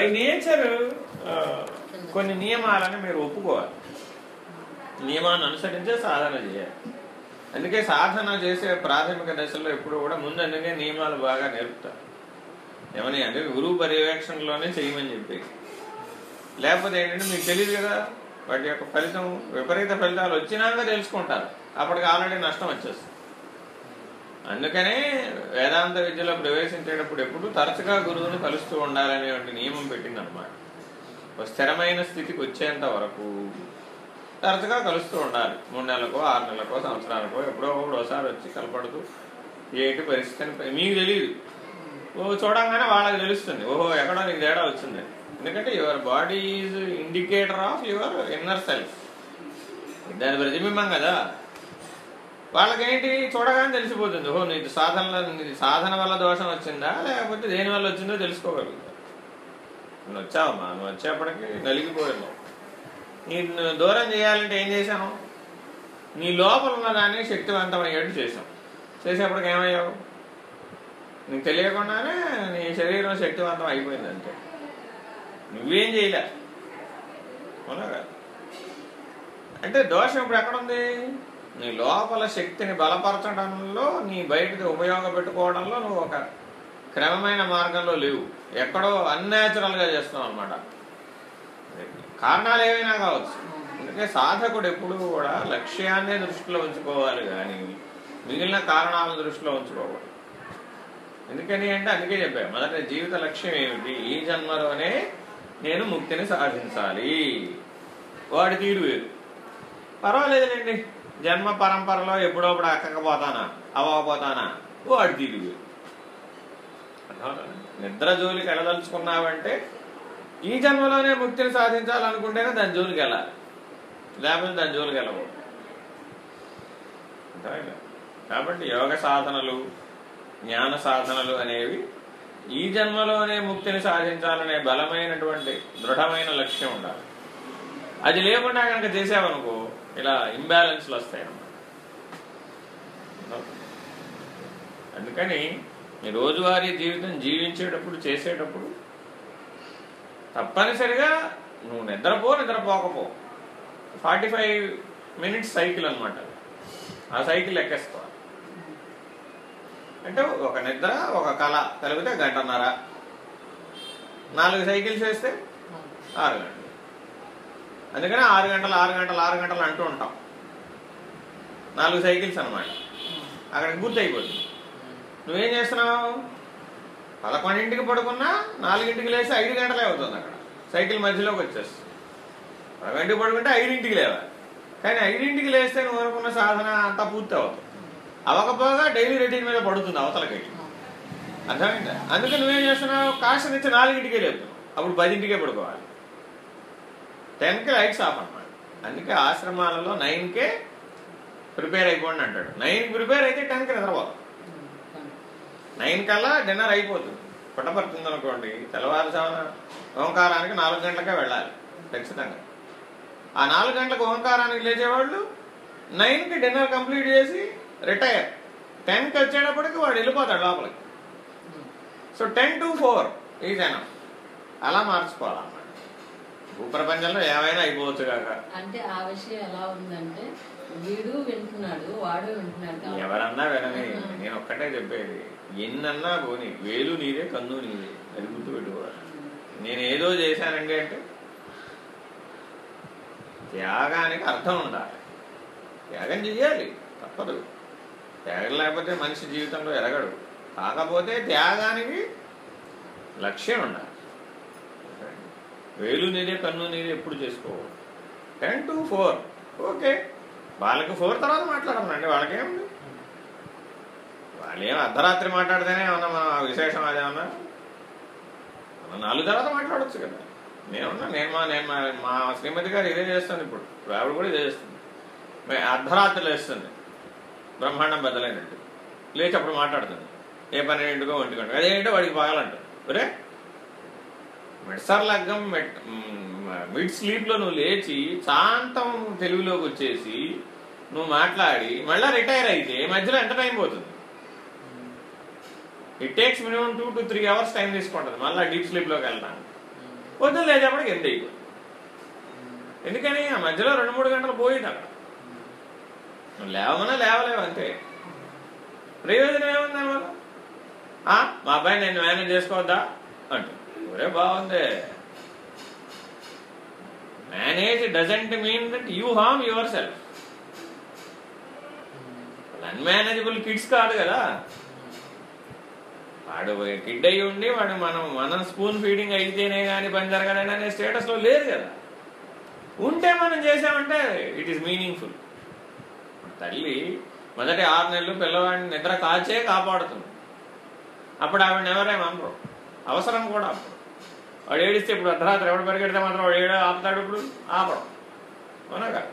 By nature కొన్ని నియమాలని మీరు ఒప్పుకోవాలి. నియమాన్ని అనుసరించే సాధన చేయాలి. అందుకే సాధన చేసే ప్రాథమిక దశలో ఎప్పుడు కూడా ముందు అందుకే నియమాలు బాగా నేర్పుతారు? ఏమని అంటే గురువు పర్యవేక్షణలోనే చేయమని చెప్పి లేకపోతే ఏంటంటే మీకు తెలియదు కదా వాటి యొక్క ఫలితం విపరీత ఫలితాలు వచ్చినాక తెలుసుకుంటారు. అప్పటికి ఆల్రెడీ నష్టం వచ్చేస్తుంది. అందుకనే వేదాంత విద్యలో ప్రవేశించేటప్పుడు ఎప్పుడు తరచుగా గురువుని కలుస్తూ ఉండాలనేటువంటి నియమం పెట్టిందనమాట. ఒక స్థిరమైన స్థితికి వచ్చేంత వరకు తరచుగా కలుస్తూ ఉండాలి. మూడు నెలలకో ఆరు నెలలకో సంవత్సరాలకో ఎప్పుడో ఒకడు ఒకసారి వచ్చి కలపడుతూ ఏంటి పరిస్థితి మీకు తెలియదు ఓ చూడంగానే వాళ్ళకి తెలుస్తుంది. ఓహో ఎక్కడో నీకు తేడా వచ్చింది. ఎందుకంటే your body is indicator of your inner self దాని ప్రతిబింబం కదా. వాళ్ళకేంటి? చూడగానే తెలిసిపోతుంది. ఓహో నీకు సాధనలో నీకు సాధన వల్ల దోషం వచ్చిందా? లేకపోతే దేని వల్ల వచ్చిందో తెలుసుకోగలుగుతా. నువ్వు వచ్చావమ్మా. నువ్వు వచ్చేప్పటికి నలిగిపోయావు. నేను దూరం చేయాలంటే ఏం చేశాను నీ లోపల ఉన్నదాన్ని శక్తివంతమయ్యేట్టు చేశాం చేసేప్పటికి ఏమయ్యావు? నీకు తెలియకుండానే నీ శరీరం శక్తివంతం అయిపోయింది అంతే నువ్వేం చేయలే? అవునా కాదు. అంటే దోషం ఇప్పుడు ఎక్కడుంది? నీ లోపల శక్తిని బలపరచడంలో నీ బయటకి ఉపయోగపెట్టుకోవడంలో నువ్వు ఒక క్రమమైన మార్గంలో లేవు. ఎక్కడో అన్యాచురల్గా చేస్తున్నావు అనమాట కారణాలు ఏమైనా కావచ్చు. అందుకే సాధకుడు ఎప్పుడూ కూడా లక్ష్యాన్నే దృష్టిలో ఉంచుకోవాలి కానీ మిగిలిన కారణాలను దృష్టిలో ఉంచుకోకూడదు. ఎందుకని అంటే అందుకే చెప్పాను మొదట జీవిత లక్ష్యం ఏమిటి? ఈ జన్మలోనే నేను ముక్తిని సాధించాలి. వాడి తీరు వేరు. పర్వాలేదులేండి. జన్మ పరంపరలో ఎప్పుడోప్పుడు అక్కకపోతానా అవ్వకపోతానా వాడి తీరు నిద్ర జోలికి వెళ్ళదలుచుకున్నావంటే ఈ జన్మలోనే ముక్తిని సాధించాలనుకుంటేనే దాని జోలికి వెళ్ళాలి. లేకపోతే దాని జోలికి వెళ్ళకూడదు. కాబట్టి యోగ సాధనలు జ్ఞాన సాధనలు అనేవి ఈ జన్మలోనే ముక్తిని సాధించాలనే బలమైనటువంటి దృఢమైన లక్ష్యం ఉండాలి. అది లేకుండా కనుక చేసావనుకో ఇలా ఇంబ్యాలెన్స్లు వస్తాయి అన్నమాట. అందుకని ఈ రోజువారీ జీవితం జీవించేటప్పుడు చేసేటప్పుడు తప్పనిసరిగా నువ్వు నిద్రపో నిద్రపోకపో. ఫార్టీ ఫైవ్ మినిట్స్ సైకిల్ అనమాట ఆ సైకిల్ ఎక్కేసుకోవాలి అంటే ఒక నిద్ర ఒక కళ కలిపితే గంటన్నర. నాలుగు సైకిల్స్ వేస్తే ఆరు గంటలు. అందుకనే ఆరు గంటలు ఆరు గంటలు ఆరు గంటలు అంటూ ఉంటాం. నాలుగు సైకిల్స్ అనమాట అక్కడికి పూర్తి అయిపోతుంది నువ్వేం చేస్తున్నావు? పదకొండింటికి పడుకున్నా నాలుగింటికి లేస్తే ఐదు గంటలే అవుతుంది అక్కడ. సైకిల్ మధ్యలోకి వచ్చేస్తుంది. పదకొండింటికి పడుకుంటే ఐదింటికి లేవాలి. కానీ ఐదింటికి లేస్తే నువ్వు అనుకున్న సాధన అంతా పూర్తి అవుతుంది అవ్వకపోగా డైలీ రొటీన్ మీద పడుతుంది అవతలకి. అర్థమైందా? అందుకే నువ్వేం చేస్తున్నావు? కాస్త నుంచి నాలుగింటికే లేపుతున్నావు అప్పుడు పదింటికే పడుకోవాలి. టెన్కి లైట్స్ ఆఫ్ అన్నమాట అందుకే ఆశ్రమాలలో నైన్కే ప్రిపేర్ అయిపోండి అంటాడు. నైన్ ప్రిపేర్ అయితే టెన్కి నిద్రపోతాం. నైన్ కల్లా డిన్నర్ అయిపోతుంది. పుట్టపడుతుంది అనుకోండి తెల్లవారుజామున ఓంకారానికి నాలుగు గంటలకే వెళ్ళాలి ఖచ్చితంగా. ఆ నాలుగు గంటలకు ఓంకారానికి లేచేవాళ్ళు నైన్కి డిన్నర్ కంప్లీట్ చేసి రిటైర్. టెన్కి వచ్చేటప్పటికి వాడు వెళ్ళిపోతాడు లోపలికి. సో టెన్ టు ఫోర్ ఈ జనం. అలా మార్చుకోవాలన్నమాట భూప్రపంచంలో ఏమైనా అయిపోవచ్చు కాక. అంటే ఆ విషయం ఎలా ఉందంటే వీడు వింటున్నాడు వాడు వింటున్నాడు ఎవరన్నా వినని నేను ఒక్కటే చెప్పేది. ఎన్నన్నా పోని వేలు నీదే కన్ను నీదే అది గుర్తు పెట్టుకోవాలి. నేను ఏదో చేశానండి అంటే త్యాగానికి అర్థం ఉండాలి. త్యాగం చెయ్యాలి తప్పదు. త్యాగం లేకపోతే మనిషి జీవితంలో ఎరగడు. కాకపోతే త్యాగానికి లక్ష్యం ఉండాలి. వేలు నీరే కన్ను నీరే ఎప్పుడు చేసుకోవాలి టెన్ టు ఫోర్ ఓకే వాళ్ళకి ఫోర్ తర్వాత మాట్లాడమండి వాళ్ళకేముంది వాళ్ళు అర్ధరాత్రి మాట్లాడితేనే ఏమన్నా మన విశేషం అదేమన్నా మనం నాలుగు తర్వాత మాట్లాడొచ్చు కదా. నేనున్నా నేను మా నేను మా- మా శ్రీమతి గారు ఇదే చేస్తుంది ఇప్పుడు. ఇప్పుడు ఆవిడ కూడా ఇదే చేస్తుంది. మే- అర్ధరాత్రి లేస్తుంది బ్రహ్మాండం బద్దలైనట్టు లేచి అప్పుడు మాట్లాడుతుంది. ఏ పన్నెండుకో ఒంటికంట అదేంటో వాడికి పగలంటారు ఒరే మిడ్సర్ లగ్గం మెట్ మిడ్ స్లీప్లో నువ్వు లేచి శాంతం తెలుగులోకి వచ్చేసి నువ్వు మాట్లాడి మళ్ళీ రిటైర్ అయితే మధ్యలో ఎంత టైం పోతుంది? It takes minimum two to three hours time తీసుకుంటుంది. మళ్ళీ డీప్ స్లీప్లోకి వెళ్ళడానికి పొద్దున్న లేచేపటికి ఎంత అయిపోతుంది? ఎందుకని? ఆ మధ్యలో రెండు మూడు గంటలు పోయింది అక్కడ. నువ్వు లేవమన్నా లేవలేవు అంతే. ప్రయోజనం ఏముంది దానివల్ల మా అబ్బాయి నేను మేనేజ్ చేసుకోవద్దా? అంటు ఒరే బాగుంది. Manage doesn't mean that you harm yourself unmanageable kids కాదు కదా. వాడు కిడ్ అయి ఉండి వాడు మనం మనం స్పూన్ ఫీడింగ్ అయితేనే కానీ పని జరగదని అనే స్టేటస్లో లేదు కదా. ఉంటే మనం చేసామంటే ఇట్ ఈస్ మీనింగ్ఫుల్ తల్లి మొదటి ఆరు నెలలు పిల్లవాడిని నిద్ర కాచే కాపాడుతుంది. అప్పుడు ఆవిడ ఎవరేమనరు అవసరం కూడా అప్పుడు. వాడు ఏడిస్తే ఇప్పుడు అర్ధరాత్రి ఎవడు పరిగెడితే మాత్రం వాడు ఏడో ఆపుతాడు ఇప్పుడు? ఆపడం. అవునగా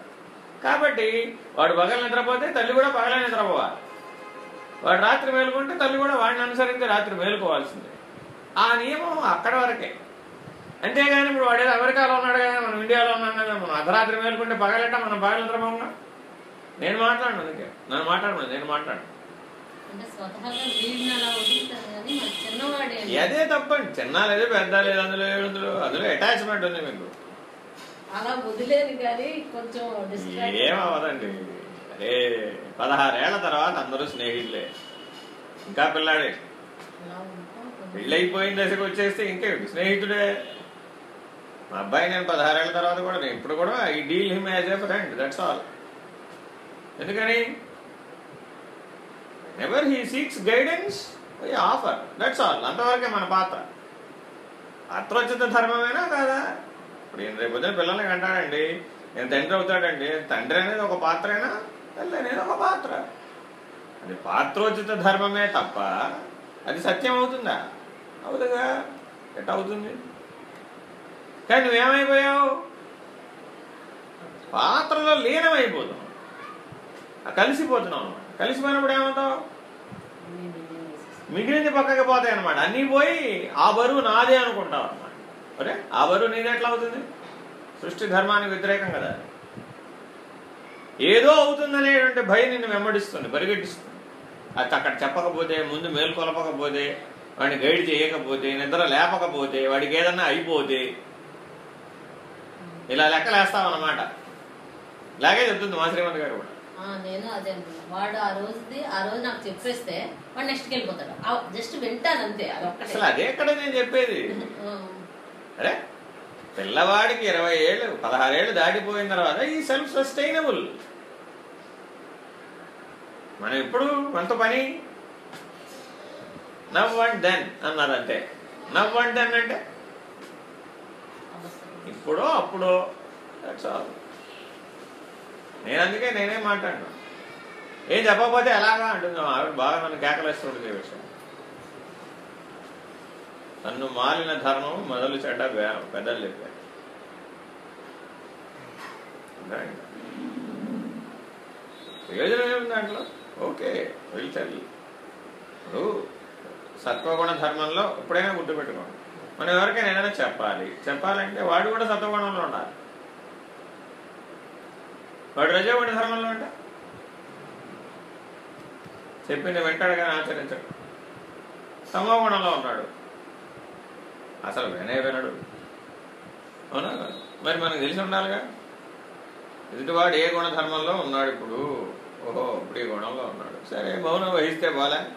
కాబట్టి వాడు పగలు నిద్రపోతే తల్లి కూడా పగలే నిద్రపోవాలి. వాడు రాత్రి మేలుకుంటే తల్లి కూడా వాడిని అనుసరించి రాత్రి మేలుకోవాల్సిందే. ఆ నియమం అక్కడ వరకే. అంతేగాని ఇప్పుడు వాడు ఏదో అమెరికాలో ఉన్నాడు కదా మనం ఇండియాలో ఉన్నాం కదా మనం అర్ధరాత్రి మేలుకుంటే పగలట మనం పగలు నిద్రపోగా నేను మాట్లాడను అందుకే. నన్ను మాట్లాడను నేను మాట్లాడను. అదే తప్పండి. చిన్న లేదు పెద్ద లేదు అందులో ఏముందో అందులో అటాచ్మెంట్ ఉంది మీకు. అలా వదిలేదు కానీ కొంచెం ఏమవదండి అరే పదహారేళ్ళ తర్వాత అందరూ స్నేహితులే. ఇంకా పిల్లాడే. పెళ్ళైపోయిన దశకు వచ్చేస్తే ఇంకే స్నేహితుడే. మా అబ్బాయి నేను పదహారేళ్ళ తర్వాత కూడా నేను ఇప్పుడు కూడా I deal him as a friend that's all ఎందుకని? Ever he seeks guidance offer that's all అంతవరకే మన పాత్ర. పాత్రోచిత ధర్మమేనా కాదా? ఇప్పుడు రేపు పొద్దున పిల్లల్ని అంటాడండి నేను తండ్రి అవుతాడండి. తండ్రి అనేది ఒక పాత్రేనా? తల్లి అనేది ఒక పాత్ర. అది పాత్రోచిత ధర్మమే తప్ప అది సత్యం అవుతుందా? అవుతుందా ఎట్ అవుతుంది? కానీ నువ్వేమైపోయావు? పాత్రలో లీనమైపోతున్నావు కలిసిపోతున్నావు కలిసిపోయినప్పుడు ఏమవుతావు వేసేస్తాను. మిగిలింది పక్కకి పోతాయి అనమాట అన్నీ పోయి ఆ బరువు నాదే అనుకుంటావు అనమాట అరే ఆ బరువు నీది ఎట్లా అవుతుంది? సృష్టి ధర్మానికి వ్యతిరేకం కదా. ఏదో అవుతుందనేటువంటి భయం నిన్ను వెంబడిస్తుంది పరిగెట్టిస్తుంది. అది అక్కడ చెప్పకపోతే ముందు మేల్కొలపకపోతే వాడిని గైడ్ చేయకపోతే నిద్ర లేపకపోతే వాడికి ఏదన్నా అయిపోతే ఇలా లెక్కలేస్తావు అన్నమాట ఇలాగే చెప్తుంది మా శ్రీమంత్ గారు కూడా. నేను అదే వాడు ఆ రోజుది ఆ రోజు నాకు చెప్పేస్తే వాడు నెక్స్ట్కి వెళ్ళిపోతాడు. జస్ట్ వింటాను అంతే అసలు అదే ఎక్కడ నేను చెప్పేది. అరే పిల్లవాడికి ఇరవై ఏళ్ళు పదహారేళ్ళు దాటిపోయిన తర్వాత ఈ సెల్ఫ్ సస్టైనబుల్ మనం ఎప్పుడు కొంత పని నవ్ అండ్ దెన్ అన్నారు అంతే నవ్ అండ్ దెన్ అంటే. ఇప్పుడో అప్పుడో దట్స్ ఆల్ నేను అందుకే నేనే మాట్లాడినా. ఏం చెప్పకపోతే ఎలాగా అంటున్నావు ఆవిడ బాగా నన్ను కేకలేస్తుంటుంది విషయం నన్ను మాలిన ధర్మం మొదలు చెడ్డ బేరం పెద్దలు చెప్పారు. ప్రయోజనం ఏముంది దాంట్లో? ఓకే వెళ్తాయి ఇప్పుడు సత్వగుణ ధర్మంలో ఎప్పుడైనా గుర్తుపెట్టుకోండి. మనం ఎవరికైనా ఏదైనా చెప్పాలి. చెప్పాలంటే వాడు కూడా సత్వగుణంలో ఉండాలి. వాడు రజోగుణ ధర్మంలో ఉంటే? చెప్పింది వింటాడు కానీ ఆచరించడు. తమోగుణంలో ఉన్నాడు. అసలు వినే వినడు. అవునా? మరి మనకు తెలిసి ఉండాలిగా? ఎదుటివాడు ఏ గుణధర్మంలో ఉన్నాడు ఇప్పుడు? ఓహో ఇప్పుడు ఈ గుణంలో ఉన్నాడు. సరే మౌనం వహిస్తే పోలే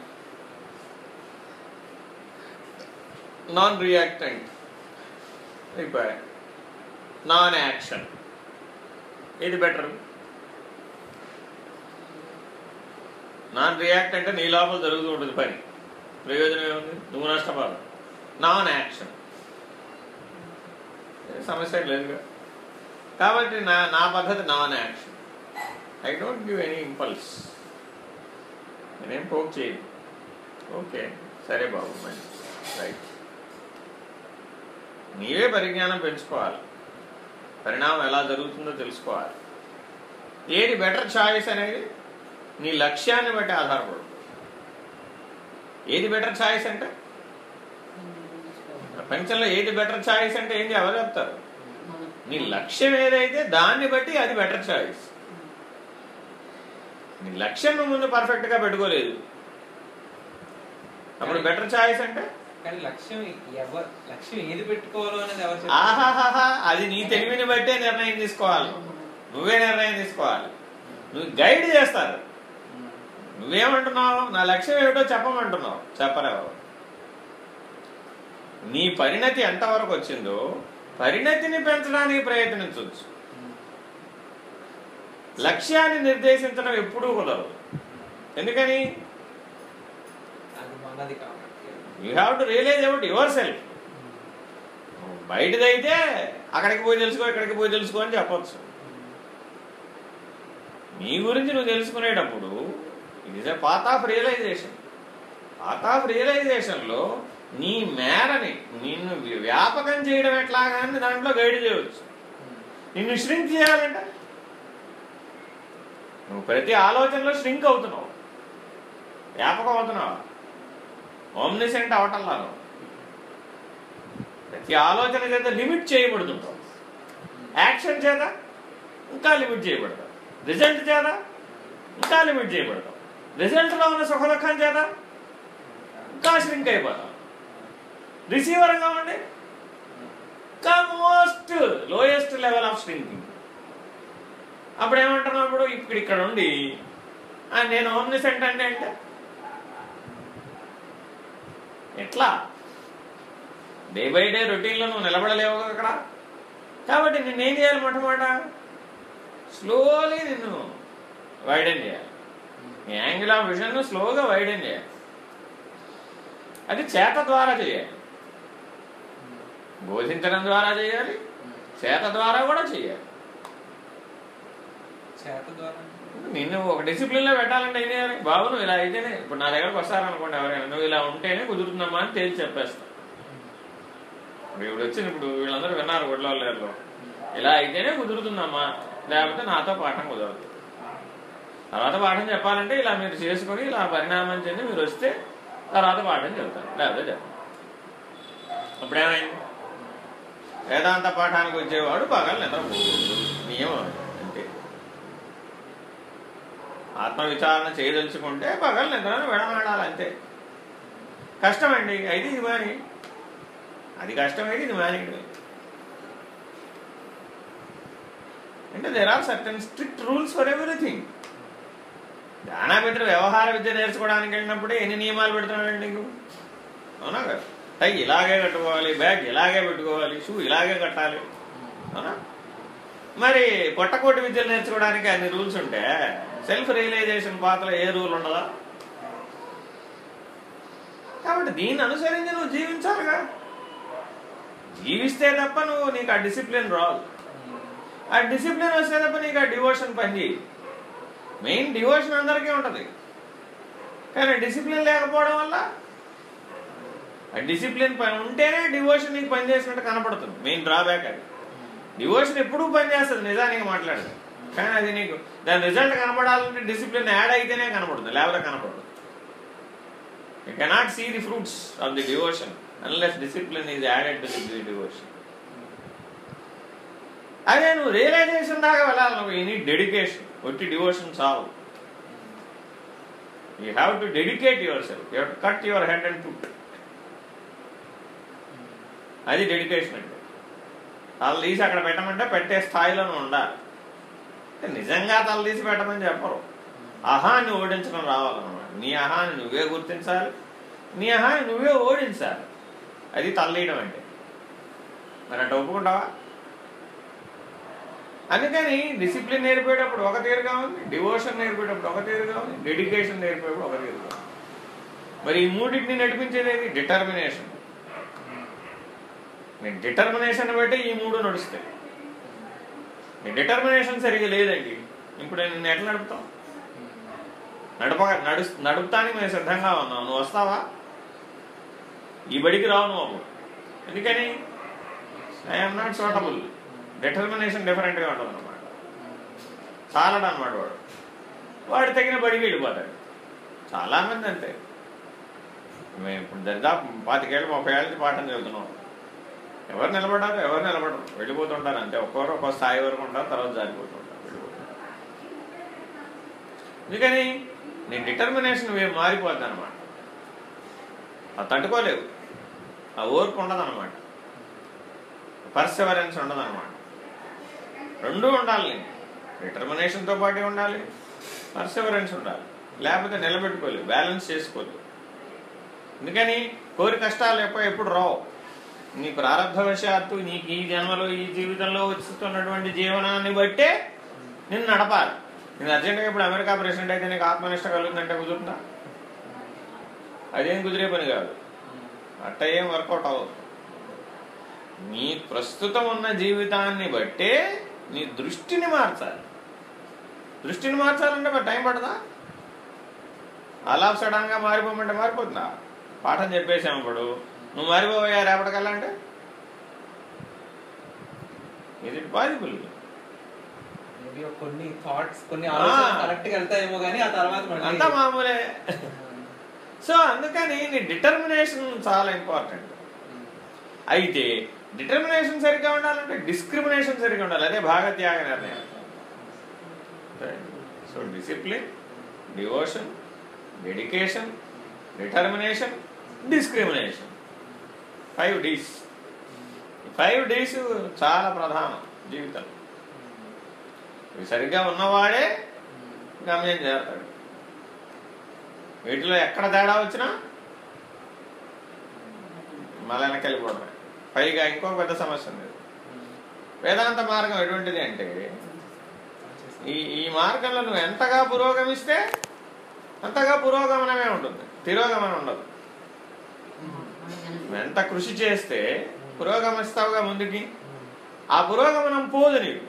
నాన్ రియాక్టెంట్ అయిపోయా నాన్ యాక్షన్ ఇది బెటర్ నాన్ రియాక్ట్ అంటే నీ లోపల జరుగుతూ ఉంటుంది పని. ప్రయోజనం ఏముంది? నువ్వు నష్టపోదు నాన్ యాక్షన్. సమస్య లేదుగా. కాబట్టి నా నా పద్ధతి non action. I don't give any impulse. నేనేం పోక్ చేయను. ఓకే సరే బాబు మంచి. రైట్. నీవే పరిజ్ఞానం పెంచుకోవాలి. పరిణామం ఎలా జరుగుతుందో తెలుసుకోవాలి. ఏది బెటర్ చాయిస్ అనేది నీ లక్ష్యాన్ని బట్టి ఆధారపడు ఏది బెటర్ చాయిస్ అంటే? ప్రపంచంలో ఏది బెటర్ చాయిస్ అంటే ఏంటి ఎవరు చెప్తారు? నీ లక్ష్యం ఏదైతే దాన్ని బట్టి అది బెటర్ చాయిస్ నీ లక్ష్యం నువ్వు ముందు పర్ఫెక్ట్గా పెట్టుకోలేదు. అప్పుడు బెటర్ చాయిస్ అంటే? ఆహాహాహా అది నీ తెలివిని బట్టే నిర్ణయం తీసుకోవాలి. నువ్వే నిర్ణయం తీసుకోవాలి. నువ్వు గైడ్ చేస్తారు. నువ్వేమంటున్నావు? నా లక్ష్యం ఏమిటో చెప్పమంటున్నావు. చెప్పలేవు. నీ పరిణతి ఎంతవరకు వచ్చిందో పరిణతిని పెంచడానికి ప్రయత్నించవచ్చు లక్ష్యాన్ని నిర్దేశించడం ఎప్పుడూ కుదరదు. ఎందుకని? You have to realise about yourself బయటదైతే అక్కడికి పోయి తెలుసుకో ఇక్కడికి పోయి తెలుసుకో అని చెప్పొచ్చు. నీ గురించి నువ్వు తెలుసుకునేటప్పుడు it path of realisation path of రియలైజేషన్లో నీ మేరని నిన్ను వ్యాపకం చేయడం ఎట్లాగా అని దాంట్లో గైడ్ చేయవచ్చు. నిన్ను ష్రింక్ చేయాలంటే. నువ్వు ప్రతి ఆలోచనలో ష్రింక్ అవుతున్నావు. వ్యాపకం అవుతున్నావు? ఓమ్నిసెంట్ అవటంలా నువ్వు ప్రతి ఆలోచన చేత లిమిట్ చేయబడుతుంటావు. యాక్షన్ చేత ఇంకా లిమిట్ చేయబడతావు. రిజల్ట్ చేత ఇంకా లిమిట్ చేయబడతావు. రిజల్ట్లో ఉన్న సుఖదుఖం చేత ఇంకా శ్రింక్ అయిపోతాం రిసీవర్గా ఉండి ఇంకా most lowest level of shrinking అప్పుడు ఏమంటున్నావు ఇప్పుడు? ఇప్పుడు ఇక్కడ ఉండి నేను ఓమ్నిసెంట్ అంటే అంటే ఎట్లా? డే బై డే రొటీన్లో నువ్వు నిలబడలేవు అక్కడ. కాబట్టి నిన్నేం చేయాలి మొట్టమొదట? స్లోలీ నిన్ను వైడెన్ చేయాలి. నీ యాంగిల్ ఆఫ్ విజన్ స్లోగా వైడెన్ చేయాలి. అది చేత ద్వారా చేయాలి. బోధించడం ద్వారా చేయాలి చేత ద్వారా కూడా చేయాలి. చేత ద్వారా? నిన్ను ఒక డిసిప్లిన్లో పెట్టాలంటే ఏం చేయాలి? బాబు నువ్వు ఇలా అయితేనే ఇప్పుడు నా దగ్గరకు వస్తారనుకోండి ఎవరైనా నువ్వు ఇలా ఉంటేనే కుదురుతుందమ్మా అని తేల్చి చెప్పేస్తా. ఇప్పుడు ఇప్పుడు వచ్చిన ఇప్పుడు వీళ్ళందరూ విన్నారు గుడ్లలో ఇలా అయితేనే కుదురుతుందమ్మా. లేకపోతే నాతో పాఠం కుదరదు. తర్వాత పాఠం చెప్పాలంటే ఇలా మీరు చేసుకొని ఇలా పరిణామం చెంది మీరు వస్తే తర్వాత పాఠం చెబుతారు. లేకపోతే చెప్పండి అప్పుడేమైంది? వేదాంత పాఠానికి వచ్చేవాడు పగలు నిద్రపోకూడదు నియమం అంటే ఆత్మవిచారణ చేయదలుచుకుంటే పగలు నిద్రను విడమాడాలి అంతే కష్టమండి అయితే ఇది మాని అది కష్టమైతే ఇది మానేయడమే అంటే there are certain strict rules for everything దానా వ్యవహార విద్య నేర్చుకోవడానికి వెళ్ళినప్పుడే ఎన్ని నియమాలు పెడుతున్నాడండి నీకు? అవునా కదా? టై ఇలాగే కట్టుకోవాలి బ్యాగ్ ఇలాగే పెట్టుకోవాలి షూ ఇలాగే కట్టాలి. అవునా? మరి పొట్టకోటి విద్యలు నేర్చుకోవడానికి అన్ని రూల్స్ ఉంటే సెల్ఫ్ రియలైజేషన్ పాత్ర ఏ రూల్ ఉండదా? కాబట్టి దీన్ని అనుసరించి నువ్వు జీవించాలిగా. జీవిస్తే తప్ప నువ్వు నీకు ఆ డిసిప్లిన్ రాదు. ఆ డిసిప్లిన్ వస్తే తప్ప నీకు ఆ డివోషన్ పనిచేయి మెయిన్ డివోషన్ అందరికీ ఉంటుంది. కానీ డిసిప్లిన్ లేకపోవడం వల్ల ఆ డిసిప్లిన్ పని ఉంటేనే డివోషన్ నీకు పనిచేసినట్టు కనపడుతుంది. మెయిన్ డ్రాబ్యాక్ అది. డివోషన్ ఎప్పుడూ పనిచేస్తుంది నిజానికి మాట్లాడదు. కానీ అది నీకు దాని రిజల్ట్ కనపడాలంటే డిసిప్లిన్ యాడ్ అయితేనే కనపడుతుంది. లేకపోతే కనపడదు. You cannot see the fruits of the devotion unless discipline is added to the devotion అదే నువ్వు రియలైజేషన్ దాకా వెళ్ళాలి. నువ్వు ఎనీ నీడ్ డెడికేషన్ ఒట్టి డివోషన్ చావు you have to dedicate yourself you cut your head and put అది dedication అంటే తల తీసి అక్కడ పెట్టమంటే పెట్టే స్థాయిలోనే ఉండాలి. నిజంగా తల తీసి పెట్టమని చెప్పరు. అహాన్ని ఓడించడం రావాలన్నమాట. నీ అహాన్ని నువ్వే గుర్తించాలి. నీ అహాన్ని నువ్వే ఓడించాలి. అది తల్లీయడం అంటే. మరి అంటే ఒప్పుకుంటావా? అందుకని డిసిప్లిన్ నేర్పేటప్పుడు ఒక తీరుగా ఉంది డివోషన్ నేర్పేటప్పుడు ఒక తీరుగా ఉంది డెడికేషన్ నేర్పేటప్పుడు ఒక తీరుగా ఉంది. మరి ఈ మూడింటిని నడిపించేది డిటర్మినేషన్. మీ డిటర్మినేషన్ బట్టి ఈ మూడు నడుస్తాయి. మీ డిటర్మినేషన్ సరిగా లేదండి. ఇప్పుడు నేను ఎట్లా నడుపుతాం? నడప నడు నడుపుతానికి మేము సిద్ధంగా ఉన్నాం. నువ్వు వస్తావా? ఈ బడికి రావు నువ్వు అప్పుడు. ఎందుకని? ఐఎమ్ నాట్ సోటబుల్ డిటర్మినేషన్ డిఫరెంట్గా ఉంటుంది అనమాట చాలడు అనమాట వాడు. వాడు తగిన బడికి వెళ్ళిపోతాడు. చాలామంది అంతే. మేము ఇప్పుడు దరిదాపు పాతికేళ్ళు ముప్పై ఏళ్ళకి పాఠం చదువుతున్నాం. ఎవరు నిలబడ్డారు ఎవరు నిలబడరు. వెళ్ళిపోతుంటారు అంతే. ఒక్కొక్కరు ఒక్కో స్థాయి వరకు ఉంటారు తర్వాత జారిపోతుంటారు వెళ్ళిపోతుంటారు. అందుకని నీ డిటర్మినేషన్ మేము మారిపోద్ది అనమాట అది తట్టుకోలేవు. ఆ ఓర్పు ఉండదన్నమాట. పర్సెవరెన్స్ ఉండదన్నమాట. రెండూ ఉండాలి. డిటర్మినేషన్తో పాటే ఉండాలి. పర్సెవరెన్స్ ఉండాలి. లేకపోతే నిలబెట్టుకోలేదు. బ్యాలెన్స్ చేసుకోలేదు ఎందుకని? కోరి కష్టాలు ఎప్పుడు ఎప్పుడు రావు. నీ ప్రారంభవశాత్తు నీకు ఈ జన్మలో ఈ జీవితంలో వస్తున్నటువంటి జీవనాన్ని బట్టే నిన్ను నడపాలి. నేను అర్జెంటుగా ఇప్పుడు అమెరికా ప్రెసిడెంట్ అయితే నీకు ఆత్మనిష్ట కలుగుతుందంటే కుదురుతుందా? అదేం కుదిరే పని కాదు. అట్ట ఏం వర్కౌట్ అవ్వదు. నీ ప్రస్తుతం ఉన్న జీవితాన్ని బట్టే నీ దృష్టిని మార్చాలి. దృష్టిని మార్చాలంటే మరి టైం పడదా? అలా సడన్గా మారిపోమంటే మారిపోతుందా? పాఠం చెప్పేసాం ఇప్పుడు. నువ్వు మారిపోయా రేపటికల్లా అంటే? ఇది పాజిబుల్ మేబీ కొన్ని థాట్స్ కొన్ని ఆలోచనలు ఆ. కరెక్ట్గా వెళ్తాయేమో కానీ ఆ తర్వాత అంతా మామూలే. సో అందుకని నీ డిటర్మినేషన్ చాలా ఇంపార్టెంట్ అయితే డిటర్మినేషన్ సరిగ్గా ఉండాలంటే డిస్క్రిమినేషన్ సరిగ్గా ఉండాలి. అదే భాగత్యాగ నిర్ణయం. So discipline devotion dedication determination discrimination five Ds five Ds చాలా ప్రధానం జీవితం ఇవి సరిగ్గా ఉన్నవాడే గమ్యం చేస్తాడు వీటిలో ఎక్కడ తేడా వచ్చినా మళ్ళీ వెనక్కి పైగా ఇంకో పెద్ద సమస్య ఉంది. వేదాంత మార్గం ఎటువంటిది అంటే ఈ ఈ మార్గంలో నువ్వు ఎంతగా పురోగమిస్తే అంతగా పురోగమనమే ఉంటుంది. తిరోగమనం ఉండదు. ఎంత కృషి చేస్తే పురోగమిస్తావుగా ముందుకి? ఆ పురోగమనం పోదు నీకు.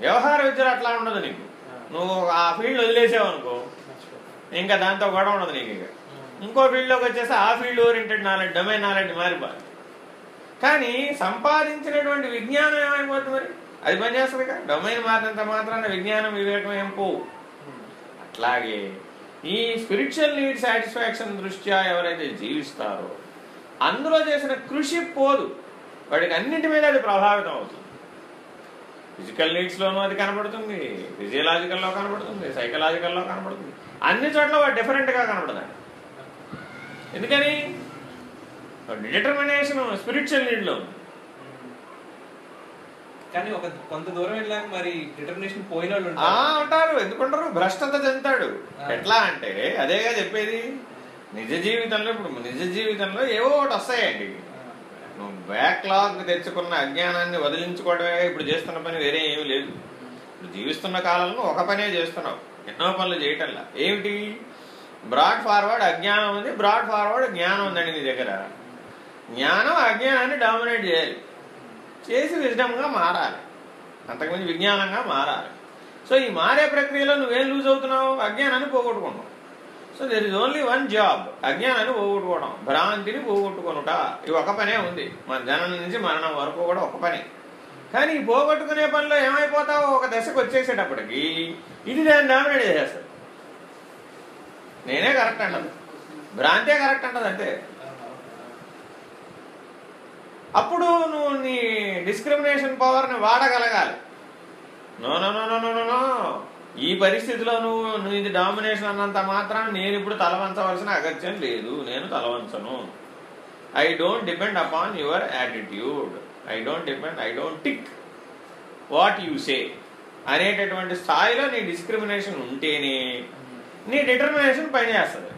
వ్యవహార విద్యలో అట్లా ఉండదు నీకు. నువ్వు ఆ ఫీల్డ్ వదిలేసావు అనుకో ఇంకా దాంతో గొడవ ఉండదు నీకు ఇక. ఇంకో ఫీల్డ్లోకి వచ్చేసి ఆ field oriented knowledge domain knowledge మారిపోతుంది కానీ సంపాదించినటువంటి విజ్ఞానం ఏమైపోతుంది మరి? అది పనిచేస్తుంది కదా. డొమైన్ మారినంత మాత్రాన విజ్ఞానం వివేకం ఏం పోవు. అట్లాగే ఈ స్పిరిచువల్ నీడ్ సాటిస్ఫాక్షన్ దృష్ట్యా ఎవరైతే జీవిస్తారో అందులో చేసిన కృషి పోదు. వాడికి అన్నింటి మీద అది ప్రభావితం అవుతుంది. ఫిజికల్ నీడ్స్లోనూ అది కనబడుతుంది. ఫిజియలాజికల్లో కనబడుతుంది. సైకలాజికల్లో కనబడుతుంది. అన్ని చోట్ల వాడు డిఫరెంట్గా కనబడతాడు. ఎందుకని? డిటర్మినేషన్ స్పిరిచువల్ నీడ్లో కానీ ఒక కొంత దూరం వెళ్ళాక మరి డిటర్మినేషన్ పోయిన వాళ్ళు ఆ ఉంటారు. ఉంటారు. ఎందుకుంటారు? భ్రష్టత చెందుతాడు. ఎట్లా అంటే అదేగా చెప్పేది. నిజ జీవితంలో ఇప్పుడు నిజ జీవితంలో ఏవో ఒకటి వస్తాయండి. నువ్వు బ్యాక్లాగ్ తెచ్చుకున్న అజ్ఞానాన్ని వదిలించుకోవడమే ఇప్పుడు చేస్తున్న పని వేరే ఏమీ లేదు. ఇప్పుడు జీవిస్తున్న కాలంలో ఒక పనే చేస్తున్నావు. ఎన్నో పనులు చేయటంలా. ఏమిటి? బ్రాడ్ ఫార్వర్డ్ అజ్ఞానం ఉంది. బ్రాడ్ ఫార్వర్డ్ జ్ఞానం ఉందండి నీ దగ్గర. జ్ఞానం అజ్ఞానాన్ని డామినేట్ చేయాలి. చేసి విజడంగా మారాలి. అంతకుమించి విజ్ఞానంగా మారాలి. సో ఈ మారే ప్రక్రియలో నువ్వేం లూజ్ అవుతున్నావు? అజ్ఞానాన్ని పోగొట్టుకున్నావు so there is only one job అజ్ఞానాన్ని పోగొట్టుకోవడం. భ్రాంతిని పోగొట్టుకొనుట. ఇది ఒక పనే ఉంది. మన జనం నుంచి మరణం వరకు కూడా ఒక పని. కానీ ఈ పోగొట్టుకునే పనిలో ఏమైపోతావో? ఒక దశకు వచ్చేసేటప్పటికి ఇది దాన్ని డామినేట్ చేసేస్తుంది. నేనే కరెక్ట్ అంటది భ్రాంతే కరెక్ట్ అంటది అంతే. అప్పుడు నువ్వు నీ డిస్క్రిమినేషన్ పవర్ని వాడగలగాలి. No no no no no no ఈ పరిస్థితిలో నువ్వు నువ్వు ఇది డామినేషన్ అన్నంత మాత్రం నేను ఇప్పుడు తలవంచవలసిన అగత్యం లేదు. నేను తలవంచను. I don't depend upon your attitude I don't depend I don't tick what you say అనేటటువంటి స్థాయిలో నీ డిస్క్రిమినేషన్ ఉంటేనే నీ డిటర్మినేషన్ పనిచేస్తుంది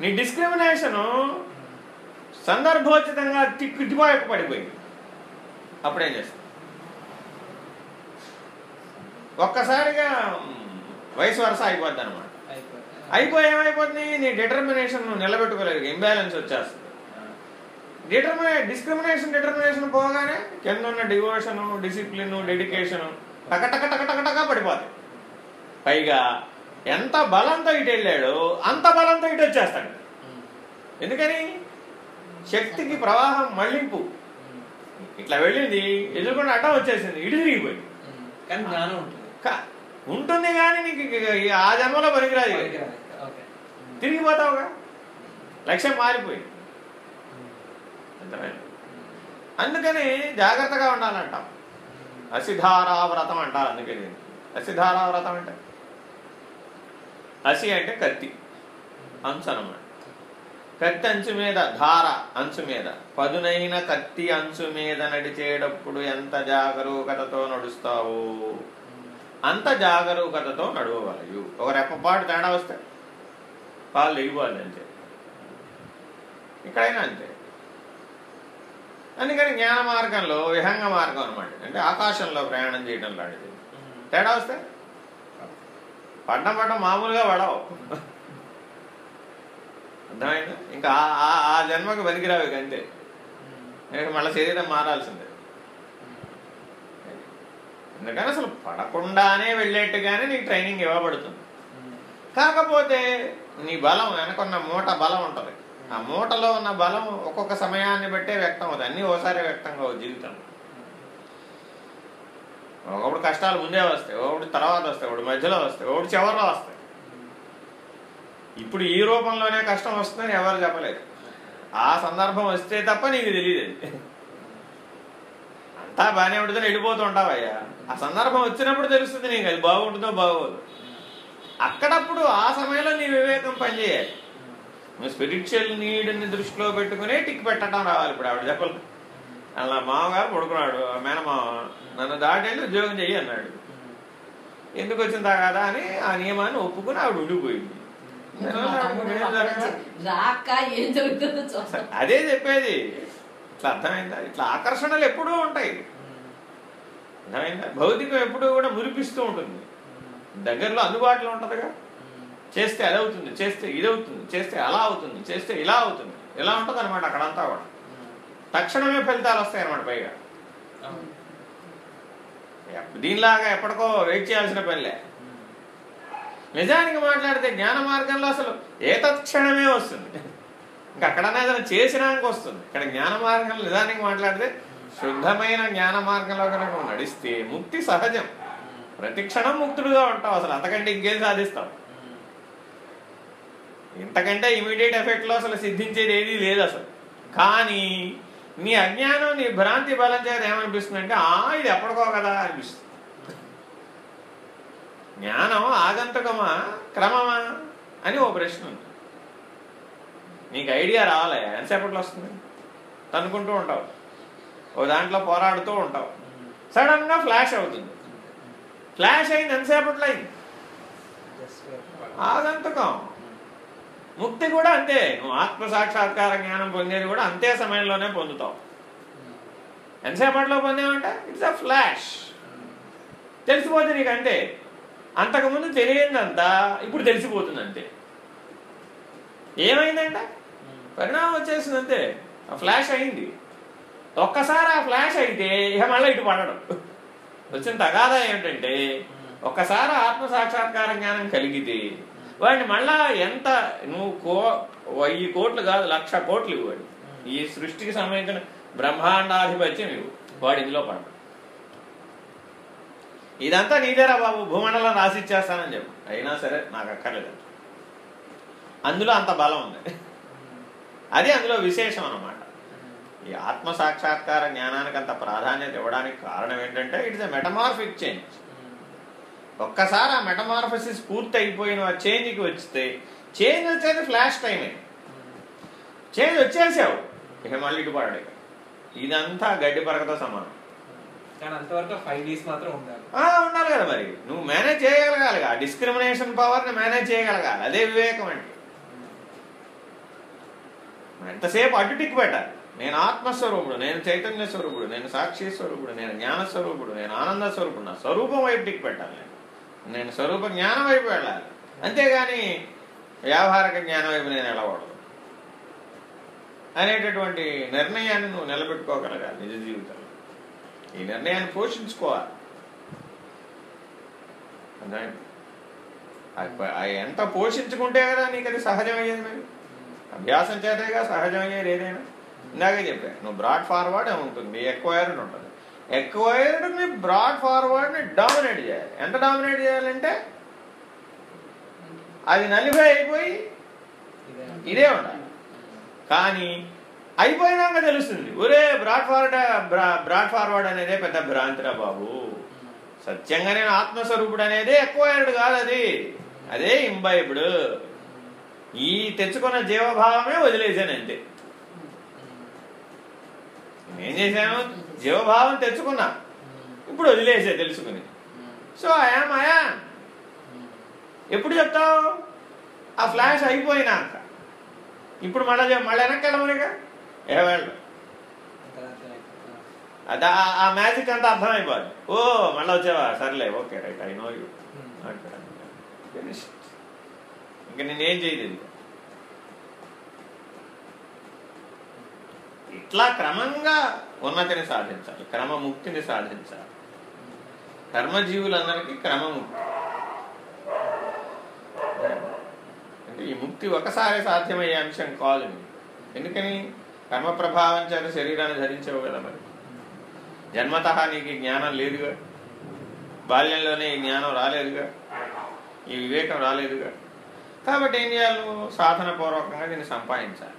నీ డిస్క్రిమినేషను సందర్భోచితంగా తిక్కుటిపోయక పడిపోయింది. అప్పుడేం చేస్తాం ఒక్కసారిగా వయసు వరుస అయిపోద్ది అనమాట అయిపోయి ఏమైపోతుంది నీ డిటర్మినేషన్ నిలబెట్టుకోలేదు. ఇంబ్యాలెన్స్ వచ్చేస్తుంది. డిటర్మినే డిస్క్రిమినేషన్ డిటర్మినేషన్ పోగానే కింద ఉన్న డివోషన్ డిసిప్లిన్ డెడికేషన్ టకటక టకటకటక పడిపోతాయి పైగా ఎంత బలంతో ఇటు వెళ్ళాడో అంత బలంతో ఇటు వచ్చేస్తాడు. ఎందుకని? శక్తికి ప్రవాహం మళ్ళింపు. ఇట్లా వెళ్ళింది ఎదురుకుండా అడ్డం వచ్చేసింది ఇటు తిరిగిపోయింది. కానీ జ్ఞానం ఉంటుంది. ఉంటుంది కానీ నీకు ఆ జన్మలో పనికిరాదు తిరిగిపోతావుగా? లక్ష్యం మారిపోయింది. అందుకని జాగ్రత్తగా ఉండాలంటాం. అసిధారా వ్రతం అంటారు అందుకే దీన్ని. అసిధారా వ్రతం అంటే? అసి అంటే కత్తి. అంచు అనమాట కత్తి అంచు మీద ధార అంచు మీద. పదునైన కత్తి అంచు మీద నడిచేటప్పుడు ఎంత జాగరూకతతో నడుస్తావు? అంత జాగరూకతతో నడవగలవు ఒక రెప్పపాటు తేడా వస్తే పాలు దిగిపోవాలి అంతే. ఇక్కడైనా అంతే. అందుకని జ్ఞాన మార్గంలో విహంగ మార్గం అనమాట అంటే ఆకాశంలో ప్రయాణం చేయడం లాంటిది. తేడా వస్తే పడ్డం పడ్డం మామూలుగా పడవు. అర్థమైందా? ఇంకా ఆ- ఆ- జన్మకు బతికిరావు ఇక అంతే. మళ్ళీ శరీరం మారాల్సిందే. ఎందుకని అసలు పడకుండానే వెళ్ళేట్టుగానే నీకు ట్రైనింగ్ ఇవ్వబడుతుంది. కాకపోతే నీ బలం వెనకున్న మూట బలం ఉంటుంది. ఆ మూటలో ఉన్న బలం ఒక్కొక్క సమయాన్ని బట్టే వ్యక్తం అవుతుంది. అన్నీ ఓసారి వ్యక్తం కావు జీవితం ఒకప్పుడు కష్టాలు ముందే వస్తాయి ఒకటి తర్వాత వస్తాయి ఒకటి మధ్యలో వస్తాయి ఒకటి చివరిలో వస్తాయి. ఇప్పుడు ఈ రూపంలోనే కష్టం వస్తుందని ఎవరు చెప్పలేదు. ఆ సందర్భం వస్తే తప్ప నీకు తెలియదు అంతా బాగానే ఉంటుందని వెళ్ళిపోతూ ఉంటావయ్యా. ఆ సందర్భం వచ్చినప్పుడు తెలుస్తుంది నీకు అది బాగుంటుందో బాగోదు. అక్కడప్పుడు ఆ సమయంలో నీ వివేకం పనిచేయాలి. నువ్వు స్పిరిచువల్ నీడ్ని దృష్టిలో పెట్టుకునే టిక్ పెట్టడం రావాలి ఇప్పుడు ఆవిడ చెప్పలేదు అలా మామగారు పడుకున్నాడు ఆ నన్ను దాటేళ్ళి ఉద్యోగం చెయ్యి అన్నాడు. ఎందుకు వచ్చిందా కదా అని ఆ నియమాన్ని ఒప్పుకుని ఆవిడ ఉండిపోయింది. అదే చెప్పేది. ఇట్లా అర్థమైందా? ఇట్లా ఆకర్షణలు ఎప్పుడూ ఉంటాయి. అర్థమైందా? భౌతికం ఎప్పుడూ కూడా మురిపిస్తూ ఉంటుంది. దగ్గరలో అందుబాటులో ఉంటుందిగా. చేస్తే అది అవుతుంది చేస్తే ఇది అవుతుంది చేస్తే అలా అవుతుంది చేస్తే ఇలా అవుతుంది. ఇలా ఉంటుంది అనమాట అక్కడంతా కూడా. తక్షణమే ఫలితాలు వస్తాయి అనమాట పైగా దీనిలాగా ఎప్పటికో వెయిట్ చేయాల్సిన పనిలే. నిజానికి మాట్లాడితే జ్ఞాన మార్గంలో అసలు ఏ తత్క్షణమే వస్తుంది. ఇంకా అక్కడనే ఏదైనా చేసినాక వస్తుంది. ఇక్కడ జ్ఞాన మార్గంలో నిజానికి మాట్లాడితే శుద్ధమైన జ్ఞాన మార్గంలో కనుక నడిస్తే ముక్తి సహజం. ప్రతి క్షణం ముక్తుడుగా ఉంటావు. అసలు అంతకంటే ఇంకేం సాధిస్తావు? ఇంతకంటే ఇమీడియట్ ఎఫెక్ట్లో అసలు సిద్ధించేది ఏదీ లేదు అసలు. కానీ నీ అజ్ఞానం నీ భ్రాంతి బలం చేత ఏమనిపిస్తుందంటే ఆ ఇది ఎప్పటికో కదా అనిపిస్తుంది. జ్ఞానం ఆగంతకమా క్రమమా అని ఓ ప్రశ్న ఉంది. నీకు ఐడియా రావాలి ఎంతసేపట్లో వస్తుంది? తనుకుంటూ ఉంటావు. ఓ దాంట్లో పోరాడుతూ ఉంటావు. సడన్గా ఫ్లాష్ అవుతుంది. ఫ్లాష్ అయింది ఎంతసేపట్లో అయింది? ఆగంతకం. ముక్తి కూడా అంతే. నువ్వు ఆత్మ సాక్షాత్కార జ్ఞానం పొందేది కూడా అంతే సమయంలోనే పొందుతావు. ఎంతసేపట్లో పొందేమంటే ఇట్స్ అ ఫ్లాష్ తెలిసిపోతే నీకు అంతే. అంతకుముందు తెలియదంతా ఇప్పుడు తెలిసిపోతుంది అంతే ఏమైందంట? పరిణామం వచ్చేసింది అంతే ఆ ఫ్లాష్ అయింది. ఒక్కసారి ఆ ఫ్లాష్ అయితే ఇక మళ్ళీ ఇటు పడడం. వచ్చిన తగాదా ఏమిటంటే ఒక్కసారి ఆత్మ సాక్షాత్కార జ్ఞానం కలిగితే వాడిని మళ్ళా ఎంత నువ్వు కో వెయ్యి కోట్లు కాదు లక్ష కోట్లు ఇవ్వడు ఈ సృష్టికి సంబంధించిన బ్రహ్మాండాధిపత్యం ఇవ్వు. వాడు ఇందులో పడడు. ఇదంతా నీదేరా బాబు భూమండలం రాసిచ్చేస్తానని చెప్పు. అయినా సరే నాకు అక్కర్లేదు. అందులో అంత బలం ఉంది. అది అందులో విశేషం అన్నమాట. ఈ ఆత్మ సాక్షాత్కార జ్ఞానానికి అంత ప్రాధాన్యత ఇవ్వడానికి కారణం ఏంటంటే ఇట్స్ ఎ మెటమార్ఫిక్ చేంజ్. ఒక్కసారి ఆ మెటమార్ఫసిస్ పూర్తి అయిపోయిన ఆ చేంజ్కి వస్తే చేంజ్ వచ్చేది ఫ్లాష్ టైమే. చేంజ్ వచ్చేసావు. ఇక మళ్ళీ ఇటు పడడు ఇక. ఇదంతా గడ్డి పరకతో సమానం. కానీ అంతవరకు ఫైవ్ డేస్ మాత్రం ఉండాలి. కదా మరి. నువ్వు మేనేజ్ చేయగలగాలి ఆ డిస్క్రిమినేషన్ పవర్ని మేనేజ్ చేయగలగాలి. అదే వివేకం అంటే ఎంతసేపు అడ్డు టిక్ పెట్టాలి? నేను ఆత్మస్వరూపుడు నేను చైతన్య స్వరూపుడు నేను సాక్షి స్వరూపుడు నేను జ్ఞాన స్వరూపుడు నేను ఆనంద స్వరూపుడు. నా స్వరూపం వైపు టిక్ పెట్టాలి. నేను నేను స్వరూప జ్ఞానం వైపు వెళ్ళాలి. అంతేగాని వ్యావహారిక జ్ఞానం వైపు నేను వెళ్ళకూడదు. అనేటటువంటి నిర్ణయాన్ని నువ్వు నిలబెట్టుకోగలగాలి నిజ జీవితంలో. ఈ నిర్ణయాన్ని పోషించుకోవాలి. అర్థమైంది? ఎంత పోషించుకుంటే కదా నీకు అది సహజమయ్యేది మరి? అభ్యాసం చేతేగా సహజమయ్యేది ఏదైనా? ఇందాకే చెప్పాను నువ్వు బ్రాడ్ ఫార్వర్డ్ ఉంటుంది ఎక్వైర్డ్ ఉంటుంది. ఎక్వైర్డ్ని బ్రాడ్ ఫార్వర్డ్ని డామినేట్ చేయాలి. ఎంత డామినేట్ చేయాలంటే అది నలిఫై అయిపోయి ఇదే ఉండాలి. కానీ అయిపోయినాక తెలుస్తుంది ఒరే బ్రాడ్ ఫార్వర్డ్ బ్రాడ్ ఫార్వర్డ్ అనేదే పెద్ద భ్రాంతిరా బాబు. సత్యంగా నేను ఆత్మస్వరూపుడు అనేది ఎక్వైర్డ్ కాదు అది. అదే ఇంబైబ్డ్. ఈ తెచ్చుకున్న జీవభావమే వదిలేశాను అంతే. నేనేం చేశాను? జీవభావం తెచ్చుకున్నా. ఇప్పుడు వదిలేసే తెలుసుకుని. సో ఆయా ఎప్పుడు చెప్తావు? ఆ ఫ్లాష్ అయిపోయినాక. ఇప్పుడు మళ్ళీ మళ్ళీ వెనక్కి వెళ్ళమనిగా? ఏ వెళ్ళు. అది ఆ- మ్యాజిక్ అంతా అర్థమైపోదు. ఓ మళ్ళీ వచ్చావా? సర్లే okay right I know you ఇంకా నేనేం చేయలేదు ఇట్లా క్రమంగా ఉన్నతిని సాధించాలి క్రమముక్తిని సాధించాలి. కర్మజీవులందరికీ క్రమముక్తి. అంటే ఈ ముక్తి ఒకసారి సాధ్యమయ్యే అంశం కాదు. ఎందుకని? కర్మ ప్రభావం చేత శరీరాన్ని ధరించావు కదా మరి. జన్మత నీకు జ్ఞానం లేదుగా? బాల్యంలోనే ఈ జ్ఞానం రాలేదుగా? ఈ వివేకం రాలేదుగా? కాబట్టి ఏం చేయాలి నువ్వు? సాధన పూర్వకంగా దీన్ని సంపాదించాలి.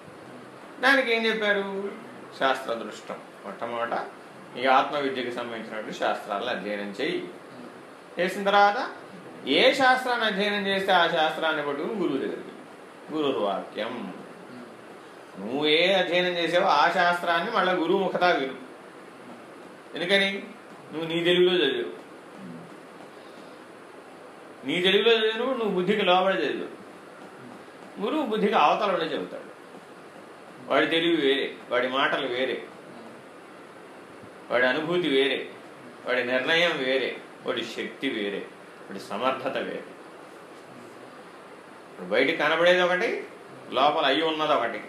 దానికి ఏం చెప్పారు? శాస్త్ర దృష్టం మొట్టమొదట ఈ ఆత్మ విద్యకి సంబంధించినటువంటి శాస్త్రాలను అధ్యయనం చేయి. చేసిన తర్వాత ఏ శాస్త్రాన్ని అధ్యయనం చేస్తే ఆ శాస్త్రాన్ని పట్టుకుని గురువు దగ్గరికి గురువు వాక్యం. నువ్వు ఏ అధ్యయనం చేసావో ఆ శాస్త్రాన్ని మళ్ళీ గురువు ముఖతా విను. ఎందుకని? నువ్వు నీ తెలుగులో చదివు నీ తెలుగులో చదివు నువ్వు బుద్ధికి లోబడి చదివు గురువు బుద్ధికి అవతలనే చెబుతాడు. వాడి తెలివి వేరే వాడి మాటలు వేరే. వాడి అనుభూతి వేరే వాడి నిర్ణయం వేరే వాడి శక్తి వేరే వాడి సమర్థత వేరే. ఇప్పుడు బయటికి కనబడేది ఒకటి లోపల అయ్యి ఉన్నది ఒకటి.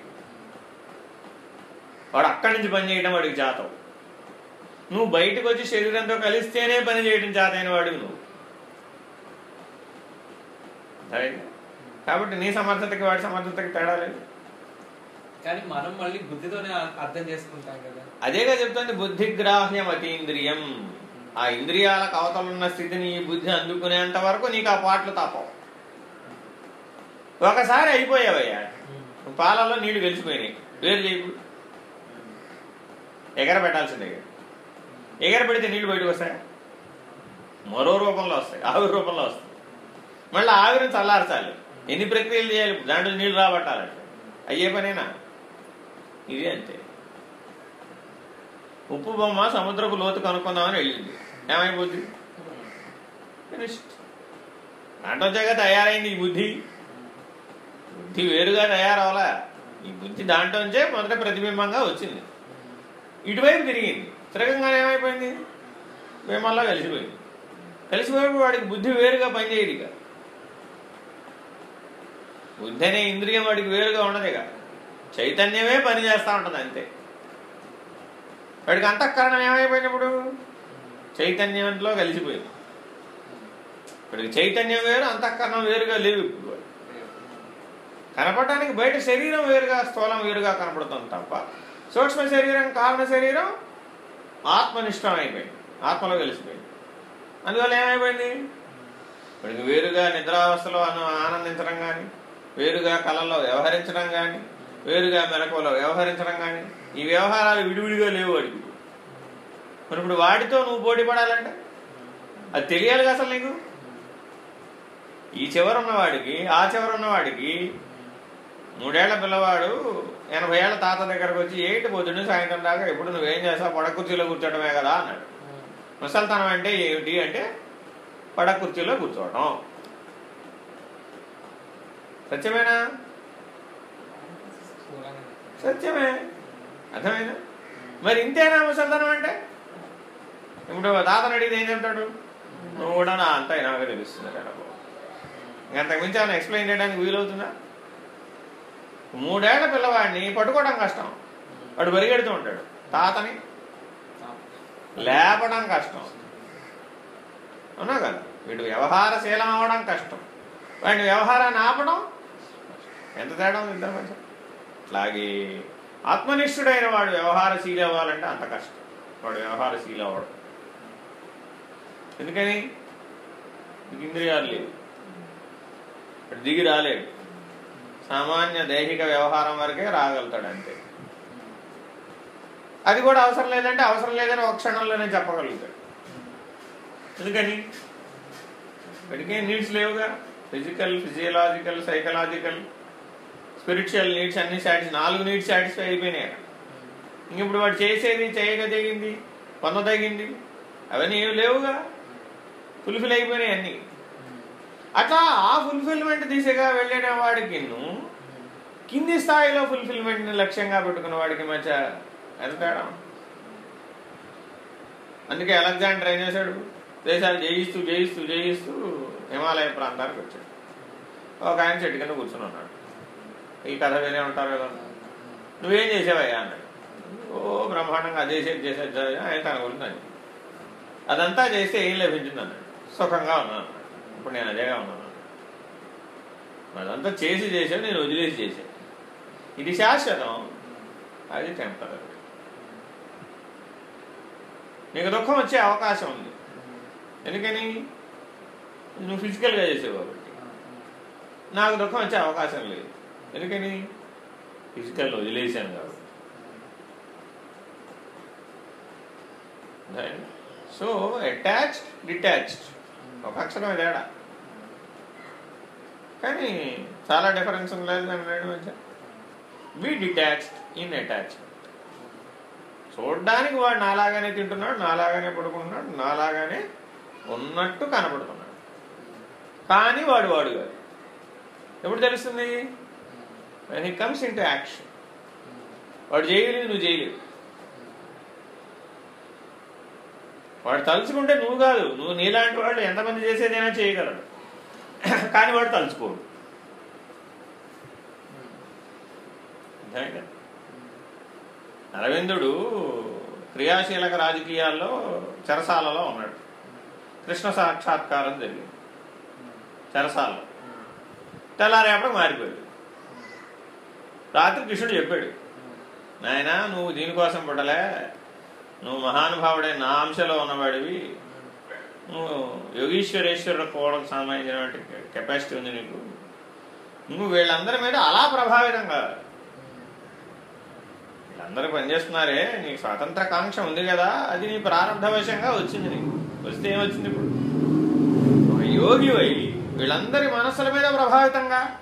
వాడు అక్కడి నుంచి పని చేయడం వాడికి జాతం. నువ్వు బయటకు వచ్చి శరీరంతో కలిస్తేనే పని చేయడం జాతైన వాడివి నువ్వు. కాబట్టి నీ సమర్థతకి వాడి సమర్థతకి తేడా లేదు. కానీ మనం మళ్ళీ బుద్ధితోనే అర్థం చేసుకుంటాం కదా. అదేగా చెప్తుంది బుద్ధిగ్రాహ్యం అతీంద్రియం ఆ ఇంద్రియాలకు అవతలున్న స్థితిని ఈ బుద్ధి అందుకునేంత వరకు నీకు ఆ పాటలు తప్పవు ఒకసారి అయిపోయావయ్యా. పాలలో నీళ్ళు గెలిచిపోయినాయి వేరు చేయకు ఎగర పెట్టాల్సిందే. ఎగర పెడితే నీళ్ళు బయటకు వస్తాయా? మరో రూపంలో వస్తాయి. ఆవిరి రూపంలో వస్తాయి. మళ్ళీ ఆవిరిని చల్లార్చాలి. ఎన్ని ప్రక్రియలు చేయాలి? దాంట్లో నీళ్ళు రాబట్టాలంటే. అయ్యే పనేనా? ఇది అంతే ఉప్పు బొమ్మ సముద్రపు లోతు కనుక్కుందామని వెళ్ళింది. ఏమైపోద్ది? ఫినిష్డ్. తయారైంది ఈ బుద్ధి. బుద్ధి వేరుగా తయారవలా. ఈ బుద్ధి దాంట్లోంచే మొదట ప్రతిబింబంగా వచ్చింది. ఇటువైపు తిరిగింది. తిరగంగానే ఏమైపోయింది? బింబంలో కలిసిపోయింది. కలిసిపోయినప్పుడు వాడికి బుద్ధి వేరుగా పనిచేయదు ఇక బుద్ధి అనే ఇంద్రియం వాడికి వేరుగా ఉండదు ఇక చైతన్యమే పని చేస్తూ ఉంటుంది అంతే. వాడికి అంతఃకరణం ఏమైపోయినప్పుడు? చైతన్యంలో కలిసిపోయింది. వాడికి చైతన్యం వేరు అంతఃకరణం వేరుగా లేవు ఇప్పుడు కనపడటానికి బయట శరీరం వేరుగా స్థూలం వేరుగా కనపడుతుంది తప్ప సూక్ష్మ శరీరం కారణ శరీరం ఆత్మనిష్టం అయిపోయింది ఆత్మలో కలిసిపోయింది. అందువల్ల ఏమైపోయింది? వాడికి వేరుగా నిద్రావస్థలో ఆనందించడం కానీ వేరుగా కళల్లో వ్యవహరించడం కానీ వేరుగా మెలకువలో వ్యవహరించడం కానీ ఈ వ్యవహారాలు విడివిడిగా లేవు వాడికి. మరి ఇప్పుడు వాటితో నువ్వు పోటీ పడాలంటే? అది తెలియాలి అసలు నీకు? ఈ చివర ఉన్నవాడికి ఆ చివర ఉన్నవాడికి మూడేళ్ళ పిల్లవాడు ఎనభై ఏళ్ళ తాత దగ్గరకు వచ్చి ఏంటి పొద్దున్న సాయంత్రం దాకా ఎప్పుడు నువ్వేం చేస్తావు? పడకుర్చీలో కుర్చీలో కూర్చోవడమే కదా అన్నాడు. ముసల్తనం అంటే ఏమిటి అంటే పడకుర్చీలో కుర్చీలో కూర్చోవడం సత్యమేనా? సత్యమే. అర్థమైందా? మరి ఇంతేనా ముసల్తనం అంటే? ఇప్పుడు తాతను అడిగితే ఏం చెప్తాడు? నువ్వు కూడా నా అంతా నాకు తెలుస్తుంది అనుభవం ఇంకంతకు మించి ఏమైనా ఎక్స్ప్లెయిన్ చేయడానికి వీలవుతుందా? మూడేళ్ళ పిల్లవాడిని పట్టుకోవడం కష్టం. వాడు పరిగెడుతూ ఉంటాడు. తాతని లేపడం కష్టం. అవునా కదా? వీడు వ్యవహారశీలం అవడం కష్టం. వాడిని వ్యవహారాన్ని ఆపడం? ఎంత తేడా ఉంది ఇద్దరు మధ్య? అట్లాగే ఆత్మనిష్ఠుడైన వాడు వ్యవహారశీలి అవ్వాలంటే అంత కష్టం. వాడు వ్యవహారశీలి అవ్వడం. ఎందుకని? ఇంద్రియాలు లేవు. దిగి రాలేడు. సామాన్య దైహిక వ్యవహారం వరకే రాగలుగుతాడు అంతే. అది కూడా అవసరం లేదంటే అవసరం లేదని ఒక క్షణంలోనే చెప్పగలుగుతాడు. ఎందుకని? ఇప్పటికే నీడ్స్ లేవుగా. Physical physiological psychological. Spiritual needs అన్ని సాటిస్ నాలుగు నీడ్స్ సాటిస్ఫై అయిపోయినాయి. ఇంక ఇప్పుడు వాడు చేసేది చేయగదిగింది పొందదగింది అవన్నీ ఏమి లేవుగా. ఫుల్ఫిల్ అయిపోయినాయి అన్నీ. అట్లా ఆ ఫుల్ఫిల్మెంట్ దిశగా వెళ్ళిన వాడికి కింది స్థాయిలో ఫుల్ఫిల్మెంట్ని లక్ష్యంగా పెట్టుకున్న వాడికి మధ్య ఎంత తేడా? అందుకే అలెగ్జాండర్ ఏం చేశాడు? దేశాలు జయిస్తూ జయిస్తూ జయిస్తూ హిమాలయ ప్రాంతానికి వచ్చాడు. ఒక ఆయన చెట్టు కింద కూర్చుని ఉన్నాడు. ఈ కథ వినే ఉంటారు కదా నువ్వేం చేసావయ్యా అన్నాడు. ఓ బ్రహ్మాండంగా అదే చేసేది చేసేది ఆయన తన గురించి అదంతా చేస్తే ఏం లభించింది అన్నాడు. సుఖంగా ఉన్నాను ఇప్పుడు నేను అదేగా ఉన్నాను అదంతా చేసి చేసావు నేను వదిలేసి చేశాను. ఇది శాశ్వతం. అది టెంపరీ నీకు దుఃఖం వచ్చే అవకాశం ఉంది. ఎందుకని? నువ్వు ఫిజికల్గా చేసేవు కాబట్టి నాకు దుఃఖం వచ్చే అవకాశం లేదు. ఎందుకని? ఫిజికల్ వదిలేశాను కాబట్టి. సో అటాచ్డ్ డిటాచ్డ్ ఒక అక్షరం తేడా. కానీ చాలా డిఫరెన్స్ లేదు దాని రెండు మధ్య. బి డిటాచ్డ్ ఇన్ అటాచ్డ్ చూడడానికి వాడు నాలాగానే తింటున్నాడు నాలాగానే పడుకుంటున్నాడు నాలాగానే ఉన్నట్టు కనపడుతున్నాడు. కానీ వాడు వాడు కాదు ఎప్పుడు తెలుస్తుంది? When he comes into action వాడు చేయలేదు నువ్వు చేయలేవు వాడు తలుచుకుంటే నువ్వు కాదు నువ్వు నీలాంటి వాడు ఎంతమంది చేసేదైనా చేయగలడు. కానీ వాడు తలుచుకోడు. అరవిందుడు క్రియాశీలక రాజకీయాల్లో చెరసాలలో ఉన్నాడు. కృష్ణ సాక్షాత్కారం జరిగింది. చెరసాలలో. తెల్లారేపటికి మారిపోయాడు. రాత్రి కృష్ణుడు చెప్పాడు నాయన నువ్వు దీనికోసం పుట్టలే. నువ్వు మహానుభావుడే నా అంశలో ఉన్నవాడివి. నువ్వు యోగీశ్వరేశ్వరుడు కోవడానికి సంబంధించినటువంటి కెపాసిటీ ఉంది నీకు. నువ్వు వీళ్ళందరి మీద అలా ప్రభావితం కాదు వీళ్ళందరూ పనిచేస్తున్నారే. నీకు స్వాతంత్ర కాంక్ష ఉంది కదా. అది నీ ప్రారంభవశంగా వచ్చింది నీకు. వస్తే ఏమొచ్చింది ఇప్పుడు? ఒక యోగి వై వీళ్ళందరి మనస్సుల మీద ప్రభావితంగా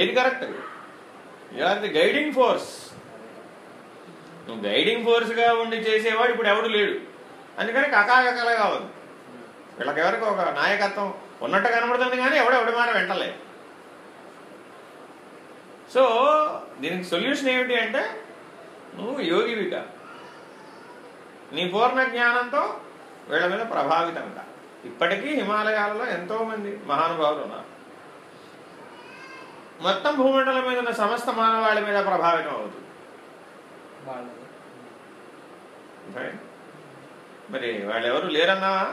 ఏది correct? You are the guiding force నువ్వు గైడింగ్ ఫోర్స్గా ఉండి చేసేవాడు ఇప్పుడు ఎవడు లేడు. అందుకని కకాకకలుగా ఉంది వీళ్ళకెవరికి ఒక నాయకత్వం ఉన్నట్టు కనబడుతుంది కానీ ఎవడెవడి మాట వెంటలేదు సో దీనికి సొల్యూషన్ ఏమిటి అంటే నువ్వు యోగివిక నీ పూర్ణ జ్ఞానంతో వీళ్ళ మీద ప్రభావితం ఇప్పటికీ హిమాలయాలలో ఎంతోమంది మహానుభావులు ఉన్నారు. మొత్తం భూమండలం మీద ఉన్న సమస్త మానవాళి మీద ప్రభావితం అవుతుంది? మరి వాళ్ళు ఎవరు లేరన్నావా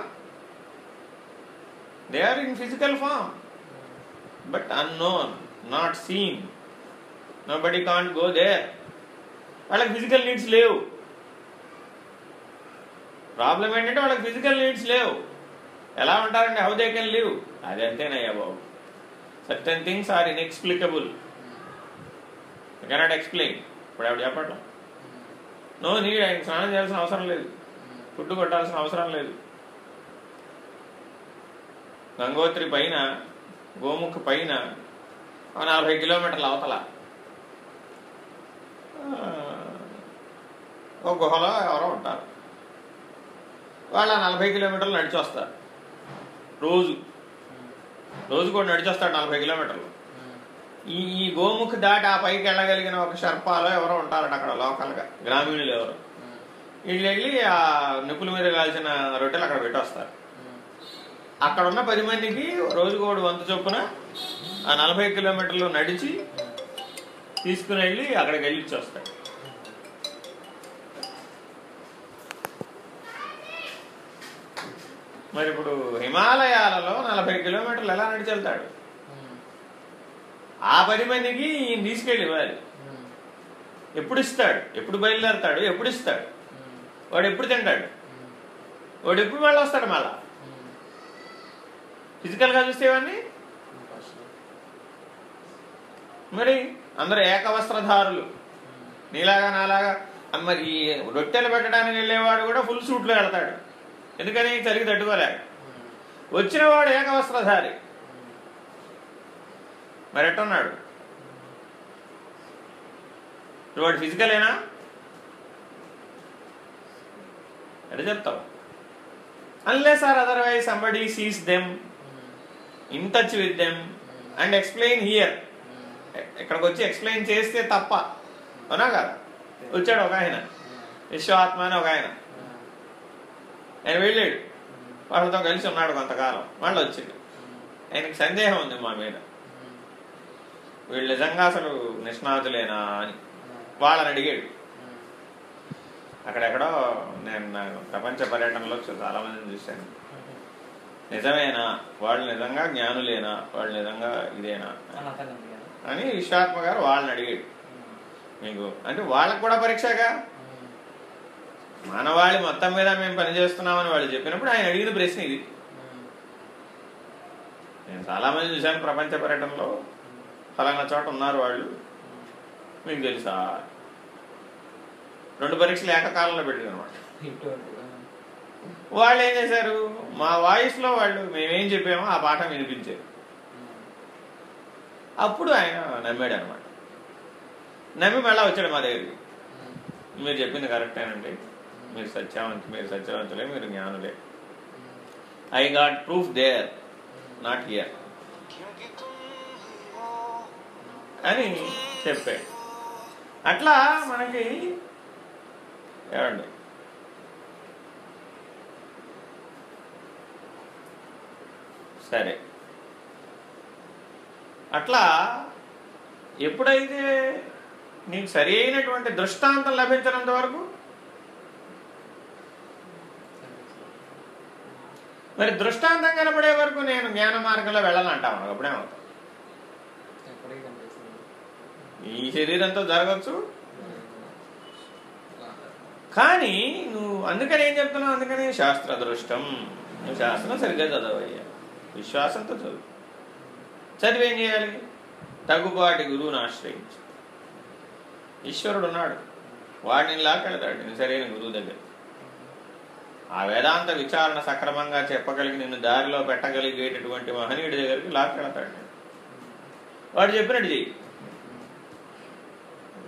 they are in physical form but unknown not seen nobody can't go there వాళ్ళకి ఫిజికల్ నీడ్స్ లేవు. ప్రాబ్లం ఏంటంటే వాళ్ళకి ఫిజికల్ నీడ్స్ లేవు. ఎలా ఉంటారండి? హౌ దే కెన్ లివ్ అది అంతేనయ్యా బాబు certain things are inexplicable cannot explain ఇప్పుడు ఆవిడ చెప్పట్లా? నో నీడ్ ఆయన స్నానం చేయాల్సిన అవసరం లేదు. ఫుడ్ కొట్టాల్సిన అవసరం లేదు. గంగోత్రి పైన గోముఖ పైన నలభై కిలోమీటర్ల అవతల ఒక గుహలో ఎవరో ఉంటారు. వాళ్ళు ఆ నలభై కిలోమీటర్లు నడిచి వస్తారు రోజు. రోజు కూడా నడిచి నలభై కిలోమీటర్లు. ఈ ఈ గోముఖ దాటి ఆ పైకి వెళ్ళగలిగిన ఒక షర్పాలో ఎవరో ఉంటారట అక్కడ లోకల్గా. గ్రామీణులు ఎవరు? వీళ్ళు వెళ్ళి ఆ నిప్పుల మీద కాల్చిన రొట్టెలు అక్కడ పెట్టొస్తారు. అక్కడ ఉన్న పది మందికి రోజుకు ఒకటి వంతు చొప్పున ఆ నలభై కిలోమీటర్లు నడిచి తీసుకుని వెళ్ళి అక్కడికి వెళ్ళి ఇచ్చి మరి ఇప్పుడు హిమాలయాలలో నలభై కిలోమీటర్లు ఎలా నడిచి వెళ్తాడు ఆ పది మందికి ఈయన తీసుకెళ్ళి ఇవ్వాలి ఎప్పుడు ఇస్తాడు? ఎప్పుడు బయలుదేరతాడు? ఎప్పుడు ఇస్తాడు? వాడు ఎప్పుడు తింటాడు? వాడు ఎప్పుడు మళ్ళీ వస్తాడు మళ్ళా? ఫిజికల్గా చూస్తే ఇవన్నీ మరి అందరూ ఏకవస్త్రధారులు. నీలాగా నాలాగా. మరి రొట్టెలు పెట్టడానికి వెళ్ళేవాడు కూడా ఫుల్ సూట్లో వెళ్తాడు. ఎందుకని చలికి తట్టుకోలేక వచ్చినవాడు ఏకవస్త్రధారి. మరి ఎట్టున్నాడు? వాడు ఫిజికలేనా? ఎట చెప్తావు? Unless or otherwise somebody sees them in touch with them and explain here ఇక్కడికి వచ్చి ఎక్స్ప్లెయిన్ చేస్తే తప్ప. అవునా కదా? వచ్చాడు ఒక ఆయన. విశ్వాత్మ అని ఒక ఆయన. ఆయన వెళ్ళాడు. వాళ్ళతో కలిసి ఉన్నాడు కొంతకాలం. వాళ్ళు వచ్చింది. ఆయనకి సందేహం ఉంది మా మీద. వీళ్ళు నిజంగా అసలు నిష్ణాతులేనా అని. వాళ్ళని అడిగాడు. అక్కడెక్కడో నేను ప్రపంచ పర్యటనలో చాలా మందిని చూశాను. నిజమేనా? వాళ్ళు నిజంగా జ్ఞానులేనా? వాళ్ళు నిజంగా ఇదేనా. అని విశ్వాత్మ గారు వాళ్ళని అడిగాడు. మీకు అంటే వాళ్ళకు కూడా పరీక్షగా? మానవాళి మొత్తం మీద మేము పనిచేస్తున్నామని వాళ్ళు చెప్పినప్పుడు ఆయన అడిగిన ప్రశ్న ఇది. నేను చాలామంది చూశాను ప్రపంచ పర్యటనలో. ఫలానా చోట ఉన్నారు వాళ్ళు. మీకు తెలుసా? రెండు పరీక్షలు ఏకకాలంలో పెట్టారు అనమాట వాళ్ళు ఏం చేశారు? మా వాయిస్లో వాళ్ళు మేమేం చెప్పామో ఆ పాఠం వినిపించారు. అప్పుడు ఆయన నమ్మాడు అనమాట నమ్మి మళ్ళీ వచ్చాడు మా దగ్గరికి. మీరు చెప్పింది కరెక్టేనండి. మీరు సత్యవంతు మీరు సత్యవంతులే మీరు జ్ఞానులే. I got proof there not here అని చెప్పాడు అట్లా మనకి ఏమండి సరే. అట్లా ఎప్పుడైతే నీకు సరి అయినటువంటి దృష్టాంతం లభించినంత వరకు మరి దృష్టాంతం కనబడే వరకు నేను జ్ఞాన మార్గంలో అప్పుడేమవుతావు ఎప్పటికీ కనిపిస్తుంది? ఈ శరీరంతో జరగచ్చు? కానీ నువ్వు అందుకని ఏం చెప్తున్నావు? అందుకని శాస్త్ర దృష్టం. నువ్వు శాస్త్రం సరిగ్గా చదవయ్యా. విశ్వాసంతో చదువు. చదివి ఏం చేయాలి? తగ్గుపాటి గురువుని ఆశ్రయించు. ఈశ్వరుడు ఉన్నాడు. వాడిని లాకెళ్తాడు నేను సరైన గురువు దగ్గర. ఆ వేదాంత విచారణ సక్రమంగా చెప్పగలిగి నిన్ను దారిలో పెట్టగలిగేటటువంటి మహనీయుడి దగ్గరికి లాక్కెళతాడు వాడు చెప్పినట్టు చెయ్యి.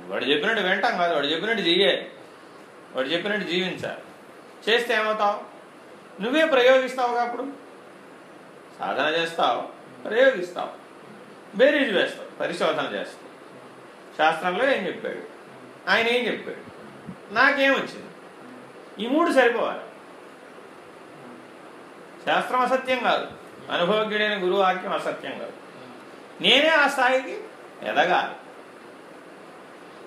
వాడు చెప్పినట్టు వింటాం కాదు. వాడు చెప్పినట్టు చెయ్యే. వాడు చెప్పినట్టు జీవించాలి. చేస్తే ఏమవుతావు? నువ్వే ప్రయోగిస్తావు అప్పుడు? సాధన చేస్తావు ప్రయోగిస్తావు. బేరీజ్ వేస్తావు పరిశోధన చేస్తావు. శాస్త్రంలో ఏం చెప్పాడు? ఆయన ఏం చెప్పాడు? నాకేం వచ్చింది? ఈ మూడు సరిపోవాలి. శాస్త్రం అసత్యం కాదు. అనుభవజ్ఞుడైన గురువు వాక్యం అసత్యం కాదు. నేనే ఆ స్థాయికి ఎదగాలి.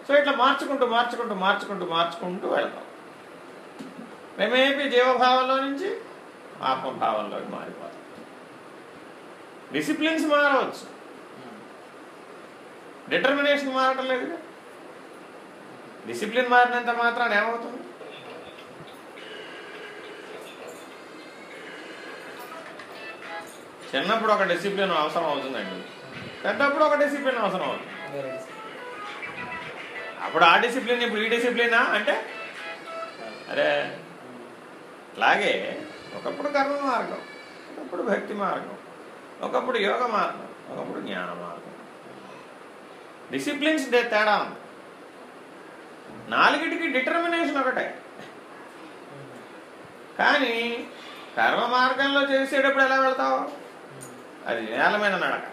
సో ఇట్లా మార్చుకుంటూ మార్చుకుంటూ మార్చుకుంటూ మార్చుకుంటూ వెళ్తాం. మేమేపీ జీవభావంలో నుంచి ఆత్మభావంలోకి మారిపోతాం. డిసిప్లిన్స్ మారవచ్చు. డిటర్మినేషన్ మారటం లేదు డిసిప్లిన్ మారినంత మాత్రం ఏమవుతుంది? చిన్నప్పుడు ఒక డిసిప్లిన్ అవసరం అవుతుందండి. పెద్దప్పుడు ఒక డిసిప్లిన్ అవసరం అవుతుంది. అప్పుడు ఆ డిసిప్లిన్ ఇప్పుడు ఈ డిసిప్లినా అంటే? అరే అలాగే ఒకప్పుడు కర్మ మార్గం ఒకప్పుడు భక్తి మార్గం ఒకప్పుడు యోగ మార్గం ఒకప్పుడు జ్ఞాన మార్గం. డిసిప్లిన్స్ తేడా ఉంది. నాలుగిటికి డిటర్మినేషన్ ఒకటే. కానీ కర్మ మార్గంలో చేసేటప్పుడు ఎలా వెళ్తావు? అది నేల మీద నడక.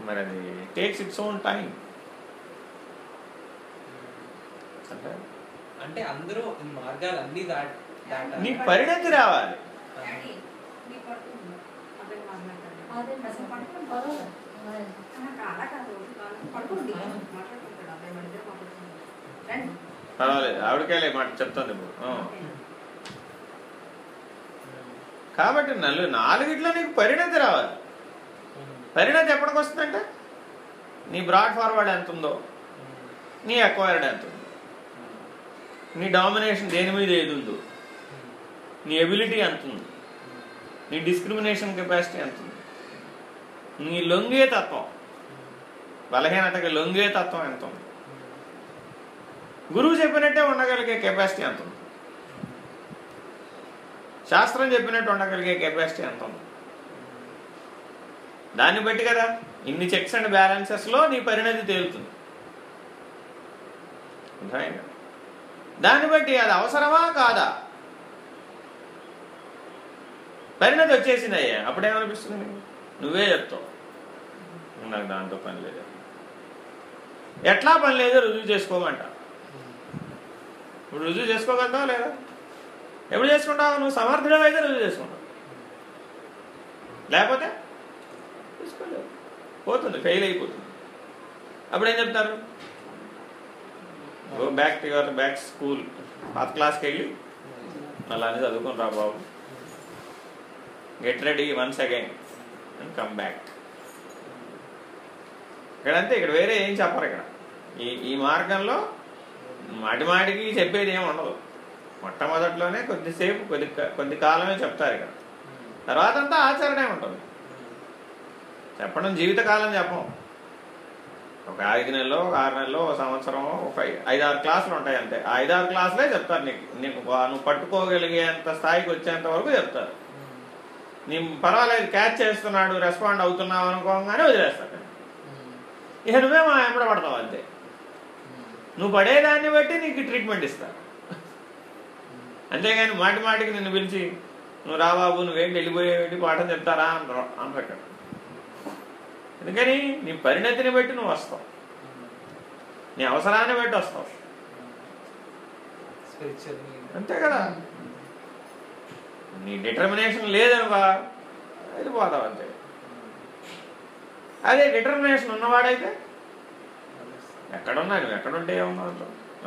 మరి అది టేక్స్ ఇట్స్ ఓన్ టైం అంటే? అంటే అందరూ మార్గాలు అన్ని. నీకు పరిణతి రావాలి. డాడీ, నీ పడుకుంది. అబ్బాయి మాట్లాడతాడు. అదే అసలు పడుకోండి. పర్వాలేదు. నాకు అలా కాదు. పడుకోండి. మాట్లాడుకుంటాడు. అబ్బాయి మన ఇద్దరు మాట్లాడుకుంటాం. రండి. పర్వాలేదు ఆవిడకేలే మాట చెప్తుంది ఇప్పుడు ఆ. కాబట్టి నలు నాలుగిట్లో నీకు పరిణతి రావాలి. పరిణతి ఎప్పటికి వస్తుందంటే? నీ బ్రాడ్ ఫార్వర్డ్ ఎంత ఉందో నీ అక్వైర్డ్ ఎంత ఉందో. నీ డామినేషన్ దేని మీద ఏది ఉందో నీ ఎబిలిటీ ఎంత ఉంది నీ డిస్క్రిమినేషన్ కెపాసిటీ ఎంత ఉంది. నీ లొంగే తత్వం బలహీనతకి లొంగే తత్వం ఎంత ఉంది. గురువు చెప్పినట్టే ఉండగలిగే కెపాసిటీ ఎంత ఉంది. శాస్త్రం చెప్పినట్టు ఉండగలిగే కెపాసిటీ ఎంత ఉంది? దాన్ని బట్టి కదా ఇన్ని చెక్స్ అండ్ బ్యాలెన్సెస్లో నీ పరిణతి తేలుతుంది. దాన్ని బట్టి అది అవసరమా కాదా? పరిణతి వచ్చేసింది అయ్యా అప్పుడేమనిపిస్తుంది నువ్వే చెప్తావు. నాకు దాంతో పని లేదు. ఎట్లా పని లేదో రుజువు చేసుకోమంట. ఇప్పుడు రుజువు చేసుకోగలుగుతావా లేదా? ఎప్పుడు చేసుకుంటావు? నువ్వు సమర్థుడు అయితే నువ్వు చేసుకుంటావు. లేకపోతే చేసుకోలేవు పోతుంది ఫెయిల్ అయిపోతుంది. అప్పుడు ఏం చెప్తారు? Go back to your back school పాత క్లాస్కి వెళ్ళి మళ్ళీ అని చదువుకుని రా బాబు. Get ready once again and come back ఇక్కడంతే ఇక్కడ వేరే ఏం చెప్పరు ఇక్కడ. ఈ ఈ మార్గంలో మాటి మాటికి చెప్పేది ఏమి ఉండదు. మొట్టమొదట్లోనే కొద్దిసేపు కొద్ది కొద్ది కాలమే చెప్తారు ఇక్కడ తర్వాత అంతా ఆచరణే ఉంటుంది. చెప్పడం జీవితకాలం చెప్పం. ఒక ఐదు నెలలో ఒక ఆరు నెలలో ఒక సంవత్సరం ఒక ఐదారు క్లాసులు ఉంటాయి అంతే. ఐదారు క్లాసులే చెప్తారు నీకు నీకు నువ్వు పట్టుకోగలిగేంత స్థాయికి వచ్చేంత వరకు చెప్తారు. నీ పర్వాలేదు క్యాచ్ చేస్తున్నాడు రెస్పాండ్ అవుతున్నావు అనుకోగానే వదిలేస్తాడు ఇక నువ్వే మా ఎంబడ పడతావు అంతే. నువ్వు పడేదాన్ని బట్టి నీకు ట్రీట్మెంట్ ఇస్తారు. అంతేగాని మాటి మాటికి నిన్ను పిలిచి నువ్వు రా బాబు నువ్వేంటి వెళ్ళిపోయేటి పాఠం చెప్తారా? అంటారు ఇక్కడ ఎందుకని? నీ పరిణతిని బట్టి నువ్వు వస్తావు. నీ అవసరాన్ని బట్టి వస్తావు. అంతే కదా. నీ డిటర్మినేషన్ లేదనుకో వెళ్ళిపోతావు అంతే. అదే డిటర్మినేషన్ ఉన్నవాడైతే ఎక్కడున్నా నువ్వు ఎక్కడుంటే ఏమన్నా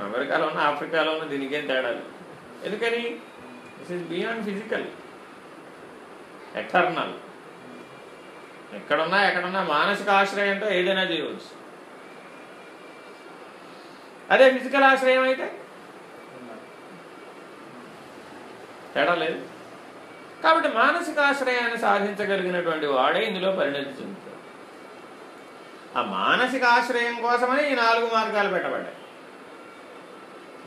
అమెరికాలో ఉన్నా ఆఫ్రికాలో ఉన్నా దీనికేం తేడా లేదు. ఎందుకని? This is beyond physical eternal ఎక్కడున్నా ఎక్కడున్నా మానసిక ఆశ్రయంతో ఏదైనా చేయవచ్చు. అదే ఫిజికల్ ఆశ్రయం అయితే? తేడా లేదు. కాబట్టి మానసిక ఆశ్రయాన్ని సాధించగలిగినటువంటి వాడే ఇందులో పరిణతి చెందుతాడు. ఆ మానసిక ఆశ్రయం కోసమని ఈ నాలుగు మార్గాలు పెట్టబడ్డాయి.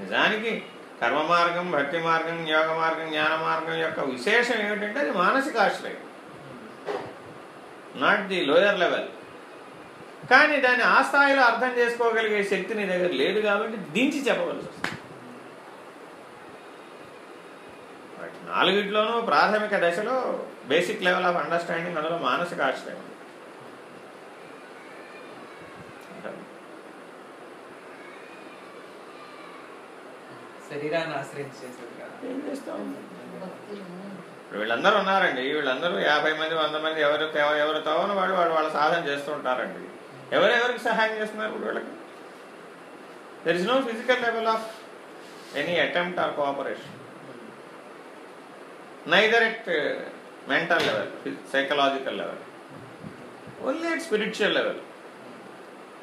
నిజానికి కర్మ మార్గం భక్తి మార్గం యోగ మార్గం జ్ఞాన మార్గం యొక్క విశేషం ఏమిటంటే అది మానసిక ఆశ్రయం. నాట్ ది లోయర్ లెవెల్ కానీ దాన్ని ఆ స్థాయిలో అర్థం చేసుకోగలిగే శక్తి నీ దగ్గర లేదు కాబట్టి దించి చెప్పవలసి వస్తుంది. నాలుగిట్లోనూ ప్రాథమిక దశలో బేసిక్ లెవెల్ ఆఫ్ అండర్స్టాండింగ్ అందులో మానసిక ఆశ్రయం ఉంది. శరీరాన్ని ఆశ్రయించి చేసేది కదా. ఏం చేస్తాం? భక్తి ఇప్పుడు వీళ్ళందరూ ఉన్నారండి. వీళ్ళందరూ యాభై మంది వంద మంది ఎవరు తెవ- ఎవరు తవని వాడు వాళ్ళు వాళ్ళ సాధన చేస్తూ ఉంటారండి. ఎవరెవరికి సహాయం చేస్తున్నారు ఇప్పుడు వీళ్ళకి? There is no physical level of any attempt or cooperation neither at mental level psychological level only at spiritual level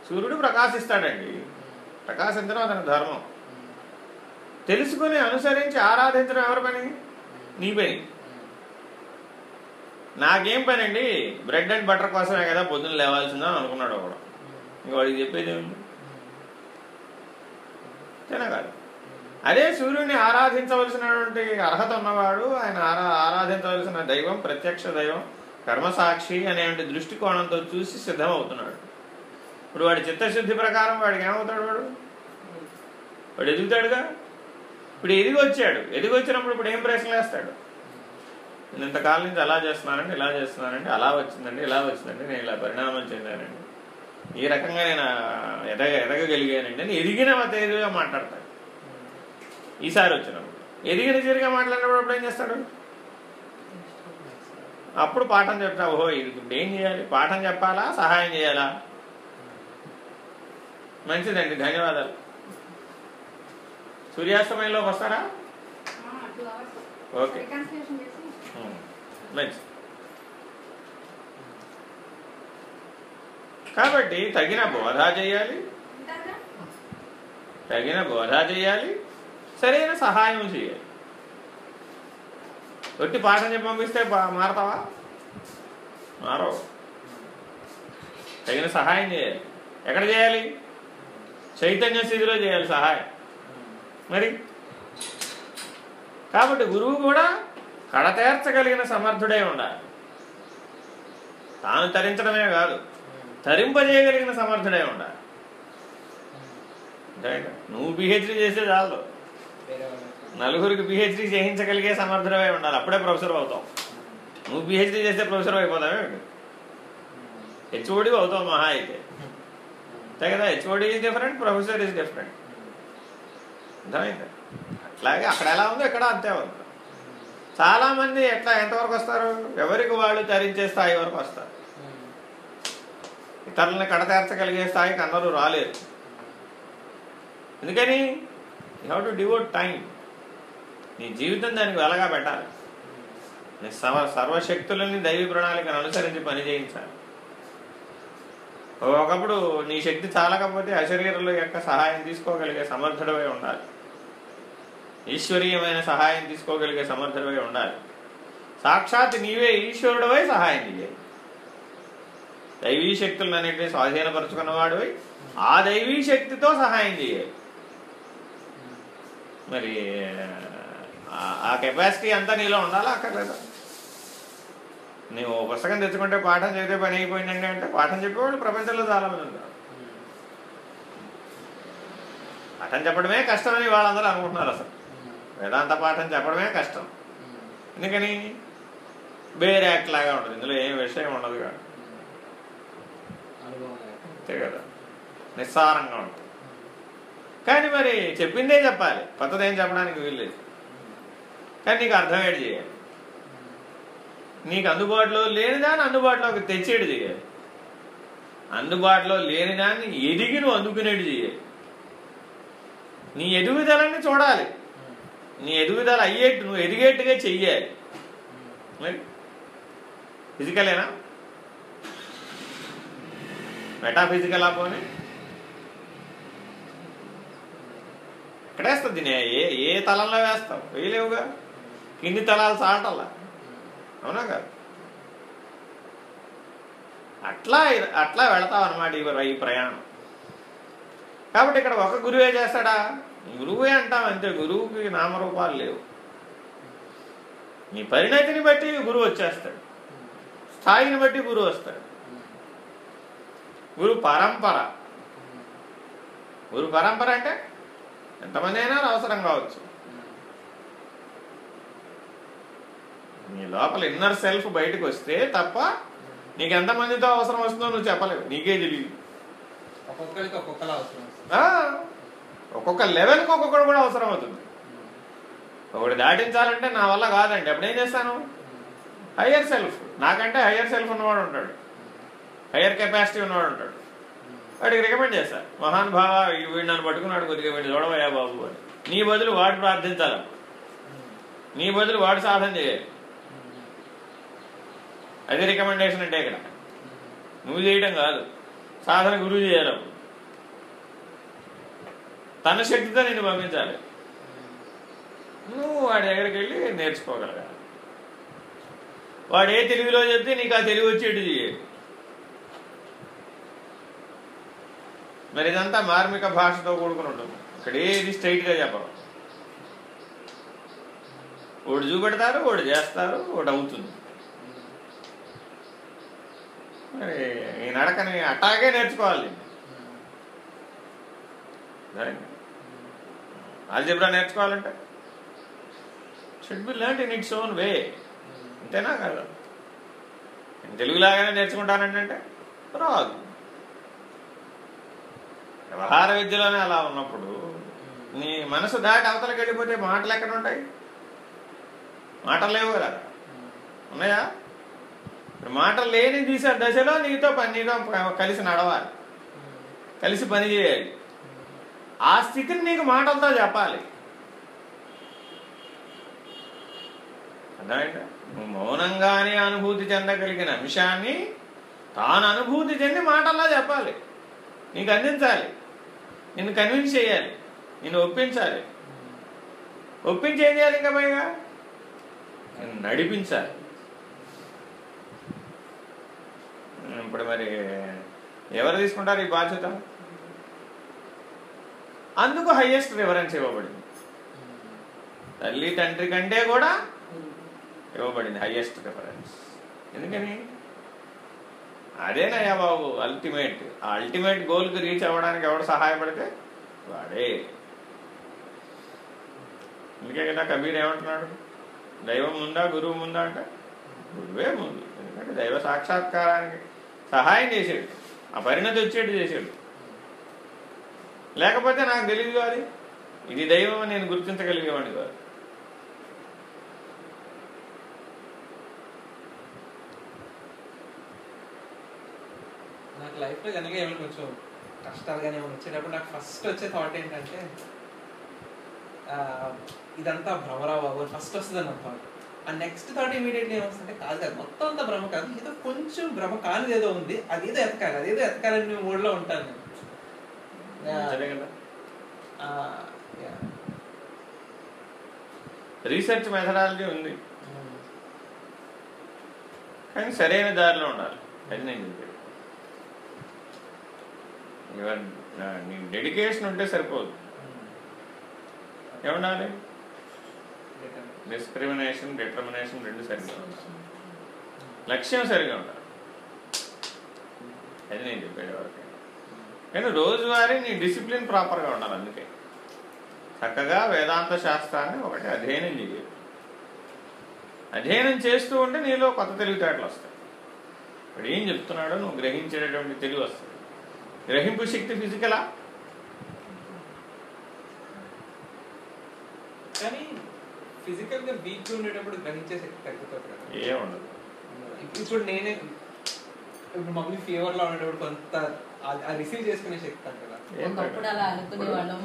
సూర్యుడు ప్రకాశిస్తాడండి. ప్రకాశించడం అతని ధర్మం. తెలుసుకుని అనుసరించి ఆరాధించడం ఎవరి పని? నీ పని. నాకేం పని అండి బ్రెడ్ అండ్ బటర్ కోసమే కదా పొద్దున్న లేవాల్సిందని అనుకున్నాడు ఒకడు. ఇంక వాడికి చెప్పేది ఏముంది? తినగాదు అదే సూర్యుడిని ఆరాధించవలసినటువంటి అర్హత ఉన్నవాడు ఆయన ఆరా ఆరాధించవలసిన దైవం ప్రత్యక్ష దైవం కర్మసాక్షి అనేటువంటి దృష్టికోణంతో చూసి సిద్ధమవుతున్నాడు. ఇప్పుడు వాడి చిత్తశుద్ధి ప్రకారం వాడికి ఏమవుతాడు వాడు? వాడు ఎదుగుతాడుగా? ఇప్పుడు ఎదిగొచ్చాడు. ఎదిగొచ్చినప్పుడు ఇప్పుడు ఏం ప్రశ్నలు వేస్తాడు? నేను ఇంతకాలం నుంచి అలా చేస్తున్నానండి ఇలా చేస్తున్నానండి అలా వచ్చిందండి ఇలా వచ్చిందండి నేను ఇలా పరిణామం చెందానండి. ఈ రకంగా నేను ఎదగ ఎదగగలిగానండి అని ఎదిగిన తేదీగా మాట్లాడతాడు. ఈసారి వచ్చినప్పుడు. ఎదిగిన తీరుగా మాట్లాడినప్పుడు అప్పుడు ఏం చేస్తాడు? అప్పుడు పాఠం చెప్తా ఓహో ఇది ఇప్పుడు ఏం చేయాలి? పాఠం చెప్పాలా? సహాయం చేయాలా? మంచిదండి ధన్యవాదాలు. సూర్యాస్తమయంలోకి వస్తారా? ఓకే. మంచి కాబట్టి తగిన బోధ చేయాలి. తగిన బోధ చేయాలి. సరైన సహాయం చేయాలి. ఒట్టి పాఠం చెప్పి పంపిస్తే మారతావా? మారవు. తగిన సహాయం చేయాలి. ఎక్కడ చేయాలి? చైతన్య స్థితిలో చేయాలి సహాయం. మరి? కాబట్టి గురువు కూడా కడతేర్చగలిగిన సమర్థుడే ఉండాలి. తాను తరించడమే కాదు తరింపజేయగలిగిన సమర్థుడే ఉండాలి? నువ్వు పిహెచ్డీ చేస్తే చాలు నలుగురికి పిహెచ్డీ చేయించగలిగే సమర్థుడమే ఉండాలి. అప్పుడే ప్రొఫెసర్ అవుతావు. నువ్వు పిహెచ్డీ చేస్తే ప్రొఫెసర్ అయిపోతావే. హెచ్ఓడి అవుతావు మహా అయితే. అంతే కదా HOD is different professor is different అర్థమైంది? అట్లాగే అక్కడ ఎలా ఉందో ఇక్కడ అంతే ఉంది. చాలామంది ఎట్లా ఎంతవరకు వస్తారు? ఎవరికి వాళ్ళు తరించే స్థాయి వరకు వస్తారు. ఇతరులని కడతేర్చగలిగే స్థాయికి అందరూ రాలేరు. ఎందుకని? You have to devote time నీ జీవితం దానికి వెలగా పెట్టాలి నీ సర్వ సర్వశక్తులని దైవీ ప్రణాళికను అనుసరించి పని చేయించాలి. ఒకప్పుడు నీ శక్తి చాలకపోతే అశరీరుల యొక్క సహాయం తీసుకోగలిగే సమర్థుడవై ఉండాలి. ఈశ్వరీయమైన సహాయం తీసుకోగలిగే సమర్థుడవై ఉండాలి. సాక్షాత్ నీవే ఈశ్వరుడవై సహాయం చేయాలి దైవీ శక్తులను అనేటివి స్వాధీనపరుచుకున్నవాడివై ఆ దైవీ శక్తితో సహాయం చేయాలి మరి ఆ- ఆ కెపాసిటీ అంతా నీలో ఉండాలా? అక్కర్లేదా? నువ్వు ఓ పుస్తకం తెచ్చుకుంటే పాఠం చదివితే పని అయిపోయిందండి అంటే పాఠం చెప్పేవాళ్ళు ప్రపంచంలో చాలా మంది పాఠం చెప్పడమే కష్టమని వాళ్ళందరూ అనుకుంటున్నారు అసలు. వేదాంత పాఠం చెప్పడమే కష్టం. ఎందుకని? బేర్ యాక్ట్ లాగా ఉంటుంది. ఇందులో ఏం విషయం ఉండదు కాదు. అంతే కదా. నిస్సారంగా ఉంటుంది. కానీ మరి చెప్పిందే చెప్పాలి. కొత్తదేం చెప్పడానికి వీల్లేదు. కానీ నీకు అర్థమయ్యేది చేయాలి. నీకు అందుబాటులో లేనిదాన్ని అందుబాటులోకి తెచ్చేది చేయాలి అందుబాటులో లేని దాన్ని ఎదిగి నువ్వు అందుకునేది చేయాలి నీ ఎదుగుదలని చూడాలి. నీ ఎదుగుదల అయ్యేట్టు నువ్వు ఎదిగేట్టుగా చెయ్యాలి. మరి? ఫిజికలేనా మెటాఫిజికల్ పోనీ? ఎక్కడేస్తుంది దీన్ని ఏ ఏ తలంలో వేస్తావు? వేయలేవుగా? కింది తలాలు చాటల్లా అవునా కాదు? అట్లా అట్లా వెళతాం అనమాట ఈ ప్రయాణం. కాబట్టి ఇక్కడ ఒక గురువే చేస్తాడా? గురువే అంటాం అంతే. గురువుకి నామరూపాలు లేవు. నీ పరిణతిని బట్టి గురువు వచ్చేస్తాడు. స్థాయిని బట్టి గురువు వస్తాడు. గురు పరంపర. గురు పరంపర అంటే ఎంతమంది అయినా అవసరం కావచ్చు. నీ లోపల ఇన్నర్ సెల్ఫ్ బయటకు వస్తే తప్ప నీకు ఎంతమందితో అవసరం వస్తుందో నువ్వు చెప్పలేవు. నీకే తెలియదు ఒక్కొక్కరికి ఒక్కొక్కలా అవసరం ఒక్కొక్క లెవెల్కి ఒక్కొక్కడు కూడా అవసరం అవుతుంది. ఒకటి దాటించాలంటే నా వల్ల కాదండి. అప్పుడు ఏం చేస్తాను? హయ్యర్ సెల్ఫ్ నాకంటే హయ్యర్ సెల్ఫ్ ఉన్నవాడు ఉంటాడు. హయ్యర్ కెపాసిటీ ఉన్నవాడు ఉంటాడు. వాడికి రికమెండ్ చేస్తా. మహానుభావ వీడు నన్ను పట్టుకున్నాడు కొద్దిగా వీడు చూడవయ్యా బాబు అని. నీ బదులు వాడు ప్రార్థించాలి. నీ బదులు వాడు సాధన చేయాలి. అది రికమెండేషన్ అంటే ఇక్కడ. నువ్వు చేయడం కాదు. సాధన గురువు చేయాలి అప్పుడు. తన శక్తితో నిన్ను పంపించాలి. నువ్వు వాడి దగ్గరికి వెళ్ళి నేర్చుకోగలగాలి. వాడు ఏ తెలుగులో చెప్తే నీకు ఆ తెలుగు వచ్చేట్టు చేయాలి. మరి ఇదంతా మార్మిక భాషతో కూడుకుని ఉంటుంది. ఇక్కడ ఏది స్ట్రైట్గా చెప్పరు. ఒకటి చూపెడతారు ఒకటి చేస్తారు ఒకటి అవుతుంది. మరి ఈ నడకని అట్టాగే నేర్చుకోవాలి. ఆల్జిబ్రా నేర్చుకోవాలంటే? Should be learn in its own way అంతేనా కదా? నేను తెలుగులాగానే నేర్చుకుంటానంటే? రాదు. వ్యవహార విద్యలోనే అలా ఉన్నప్పుడు నీ మనసు దాటి అవతలకి వెళ్ళిపోతే మాటలు ఎక్కడ ఉంటాయి మాటలు లేవు కదా. ఉన్నాయా? ఇప్పుడు మాటలు లేని తీసే దశలో నీతో పని నీతో కలిసి నడవాలి. కలిసి పని చేయాలి. ఆ స్థితిని నీకు మాటలతో చెప్పాలి. అర్థమైందా? నువ్వు మౌనంగానే అనుభూతి చెందగలిగిన అంశాన్ని తాను అనుభూతి చెంది మాటల్లో చెప్పాలి. నీకు అందించాలి. నిన్ను కన్విన్స్ చేయాలి. నిన్ను ఒప్పించాలి. ఒప్పించి ఏం చేయాలి ఇంకా పైగా? నడిపించాలి. ఇప్పుడు మరి ఎవరు తీసుకుంటారు ఈ బాధ్యత? అందుకు హయ్యెస్ట్ రిఫరెన్స్ ఇవ్వబడింది. తల్లి తండ్రి కంటే కూడా ఇవ్వబడింది హయ్యెస్ట్ రిఫరెన్స్ ఎందుకని? అదేనయ్యా బాబు అల్టిమేట్ ఆ అల్టిమేట్ గోల్కి రీచ్ అవ్వడానికి ఎవడు సహాయపడితే వాడే. అందుకే కదా కబీర్ ఏమంటున్నాడు? దైవం ఉందా గురువు ఉందా అంటే? గురువే ముందు. ఎందుకంటే దైవ సాక్షాత్కారానికి సహాయం చేసాడు ఆ పరిణతి వచ్చేట్టు చేసాడు లేకపోతే నాకు తెలియదు అది. ఇది దైవం నేను గుర్తించగలిగేవాడిని కాదు. నాకు లైఫ్లో కనుక ఏమైనా కొంచెం కష్టాలు కానీ ఏమైనా వచ్చేటప్పుడు నాకు ఫస్ట్ వచ్చే థాట్ ఏంటంటే ఇదంతా భ్రమరా బాబు ఫస్ట్ వస్తుంది అన్న థాట్ ఆ నెక్స్ట్ థాట్ ఇమీడియట్లీ ఏమొస్తుంటే కాదు కాదు మొత్తం అంతా భ్రమ కాదు ఏదో కొంచెం భ్రమ కానిది ఏదో ఉంది అదేదో ఎతకాలి అదేదో ఎతకాలని మేము మూడులో ఉంటాను నేను. అదే. రీసెర్చ్ మెథడాలజీ ఉంది. ఉమ్. కానీ సరైన దారిలో ఉండాలి. అది నేను చెప్పేది. యువర్ నీ డెడికేషన్ ఉంటే సరిపోదు. ఉమ్. డిస్క్రిమినేషన్ డిటర్మినేషన్ రెండు సరిగ్గా ఉండాలి లక్ష్యం సరిగా ఉండాలి. అది నేను చెప్పేది వరకు. కానీ రోజువారీ నీ డిసిప్లిన్ ప్రాపర్గా ఉండాలి అందుకే. చక్కగా వేదాంత శాస్త్రాన్ని ఒకటి అధ్యయనం చేయాలి అధ్యయనం చేస్తూ ఉంటే నీలో కొత్త తెలివితేటలు వస్తాయి. ఇప్పుడు ఏం చెప్తున్నాడో నువ్వు గ్రహించేటటువంటి తెలివి వస్తుంది. గ్రహింపు శక్తి ఫిజికలా? కానీ ఫిజికల్గా వీక్ ఉండేటప్పుడు గ్రహించే శక్తి తగ్గుతుంది కదా. ఏముండదు. ఇప్పుడు నేనే ఇప్పుడు మమ్మీ ఫీవర్లో ఉండేటప్పుడు కొంత రిసీవ్ చేసుకునే శక్తి అంట కదా. ఏం ఒకప్పుడు అలా అనుకునే వాళ్ళం.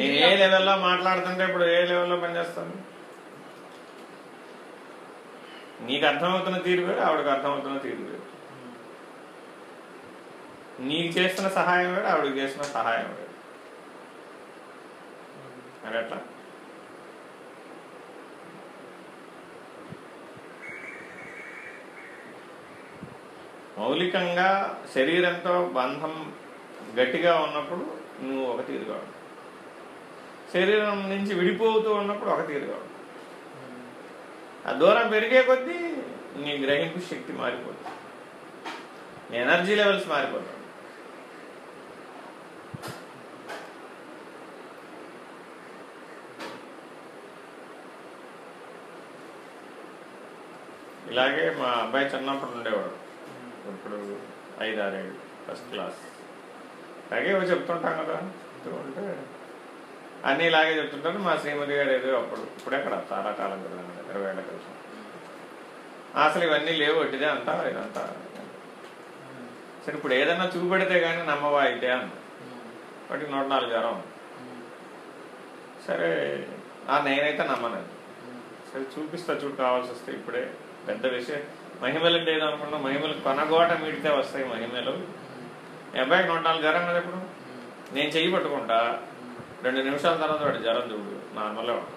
నేను ఏ లెవెల్లో మాట్లాడుతుంటే ఇప్పుడు ఏ లెవెల్లో పనిచేస్తాను? నీకు అర్థమవుతున్న తీరు వేరు ఆవిడకి అర్థమవుతున్న తీరు వేరు. నీకు చేస్తున్న సహాయం వేరు ఆవిడకి చేస్తున్న సహాయం వేరు. మరి అట్లా మౌలికంగా శరీరంతో బంధం గట్టిగా ఉన్నప్పుడు నువ్వు ఒక తీరుగా ఉంటావు శరీరం నుంచి విడిపోతూ ఉన్నప్పుడు ఒక తీరుగా ఉంటావు ఆ దూరం పెరిగే కొద్దీ నీ గ్రహింపు శక్తి మారిపోతుంది. నీ ఎనర్జీ లెవెల్స్ మారిపోతాయి. ఇలాగే మా అబ్బాయి చిన్నప్పుడు ఉండేవాడు. ఇప్పుడు ఐదారేళ్ళు ఫస్ట్ క్లాస్ అలాగే ఏవో చెప్తుంటాం కదా చెప్తూ ఉంటే అన్నీ ఇలాగే చెప్తుంటారు. మా శ్రీమతి గారు ఏదో అప్పుడు ఇప్పుడెక్కడ చాలా కాలం కదా ఇరవై ఏళ్ళ క్రితం. అసలు ఇవన్నీ లేవు వడ్డీదే అంతా ఇదంతా. సరే ఇప్పుడు ఏదన్నా చూపెడితే కానీ నమ్మవా అయితే అన్న. వాటికి నూట నాలుగు జ్వరం సరే నేనైతే నమ్మనండి సరే చూపిస్తా చూడు కావాల్సి వస్తే ఇప్పుడే. పెద్ద విషయం. మహిమలు లేదు ఏదో అనుకున్నా మహిమలు కొనగోట మీడితే వస్తాయి మహిమలు. మీ అబ్బాయికి నూట నాలుగు జ్వరం కదా ఇప్పుడు? నేను చెయ్యి పట్టుకుంటా. రెండు నిమిషాల తర్వాత వాడు జ్వరం చూడు. నార్మల్గా ఉంటా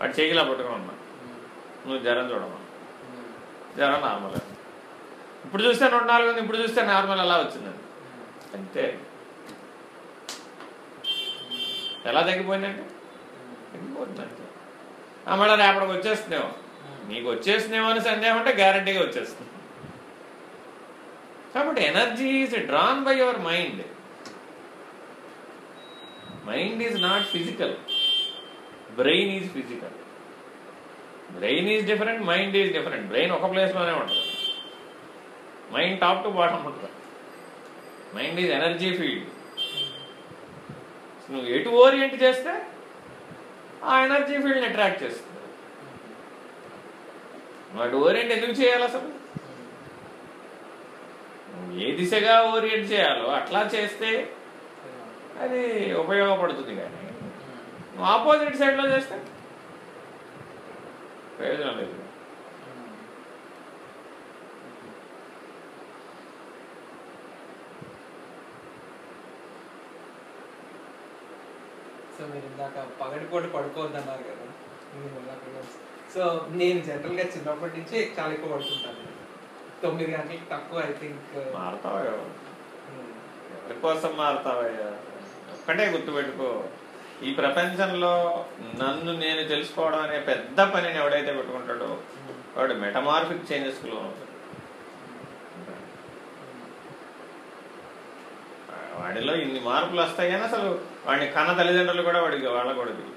వాడు చెయ్యిలా పట్టుకుని ఉన్నా నువ్వు జ్వరం చూడమా జ్వరం నార్మల్. ఇప్పుడు చూస్తే నూట నాలుగు ఉంది ఇప్పుడు చూస్తే నార్మల్ ఎలా వచ్చిందండి అంతే. ఎలా తగ్గిపోయిందంటే? తగ్గిపోతుంది అంతే. మళ్ళీ రేపటికి వచ్చేస్తున్నావు నీకు వచ్చేస్తున్నావు అని సందేహం అంటే గ్యారంటీగా వచ్చేస్తుంది. కాబట్టి energy is drawn by your mind mind is not physical brain is physical brain is different mind is different brain ఒక ప్లేస్లోనే ఉంటుంది. మైండ్ టాప్ టు బాటమ్ ఉంటుంది. మైండ్ ఈజ్ ఎనర్జీ ఫీల్డ్ నువ్వు ఎటు ఓరియంట్ చేస్తే ఆ ఎనర్జీ ఫీల్డ్ని అట్రాక్ట్ చేస్తుంది. వాడు ఓరియంట్ ఎందుకు చేయాలి అసలు? ఏ దిశగా ఓరియంట్ చేయాలో అట్లా చేస్తే అది ఉపయోగపడుతుంది కానీ. నువ్వు ఆపోజిట్ సైడ్లో చేస్తే ప్రయోజనం లేదు. సో మీరు ఇందాక పగటిపూట పడుకోవద్దన్నారు కదా. మీరు సో నేను జనరల్గా చిన్నప్పటి నుంచి చాలా ఎక్కువ పడుకుంటాను తొమ్మిది గంటలకు తక్కువ ఐ థింక్ మారుతావా? ఎవరి కోసం మారుతావయ్యా ఒక్కటే గుర్తుపెట్టుకో. ఈ ప్రపంచంలో నన్ను నేను తెలుసుకోవడం అనే పెద్ద పనిని ఎవడైతే పెట్టుకుంటాడో వాడు మెటమార్ఫిక్ చేంజెస్కి లోనవుతాడు. వాడిలో ఇన్ని మార్పులు వస్తాయని అసలు వాడిని కన్న తల్లిదండ్రులు కూడా వాడికి వాళ్ళకు కూడా తెలియదు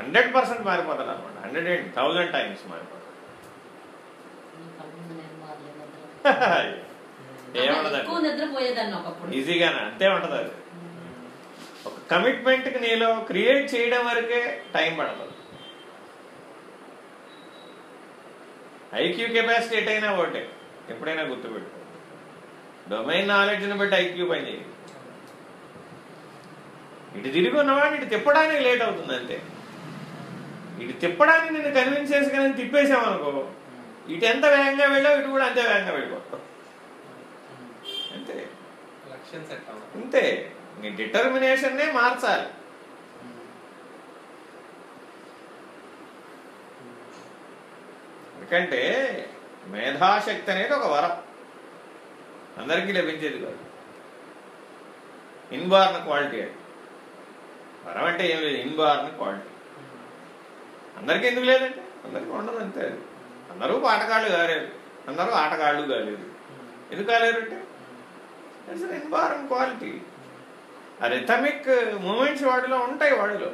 హండ్రెడ్ పర్సెంట్ మారిపోతాడు అనమాట హండ్రెడ్ అండ్ థౌజండ్ టైమ్స్ మారిపోతాడు. ఏముండదు ఈజీగానే అంతే ఉంటది అది. ఒక కమిట్మెంట్కి నీలో క్రియేట్ చేయడం వరకే టైం పడదు. ఐక్యూ కెపాసిటీ ఎటైనా ఒకటే ఎప్పుడైనా గుర్తుపెట్టుకో. డొమైన్ నాలెడ్జ్ని బట్టి ఐక్యూ పని చేయదు ఇటు తిరిగి ఉన్నవాడిని ఇటు తిప్పడానికి లేట్ అవుతుంది అంతే. ఇటు తిప్పడానికి నిన్ను కన్విన్స్ చేసి కానీ తిప్పేసామనుకో ఇటు ఎంత వేగంగా వెళ్ళావు ఇటు కూడా అంతే వేగంగా వెళ్ళిపోతావు అంతే. అంతే. నీ డిటర్మినేషన్నే మార్చాలి. ఎందుకంటే మేధాశక్తి అనేది ఒక వరం. అందరికీ లభించేది కాదు. ఇన్బార్న్ క్వాలిటీ అది. వరం అంటే ఏం లేదు ఇన్బార్న్ క్వాలిటీ. అందరికీ ఎందుకు లేదంటే అందరికీ ఉండదు అంతే అందరూ పాటగాళ్ళు కాలేరు. అందరూ ఆటగాళ్ళు కాలేరు ఎందుకు కాలేరు అంటే ఇట్స్ ఇన్బార్న్ క్వాలిటీ ఆ రిథమిక్ మూమెంట్స్ వాడిలో ఉంటాయి వాడిలో.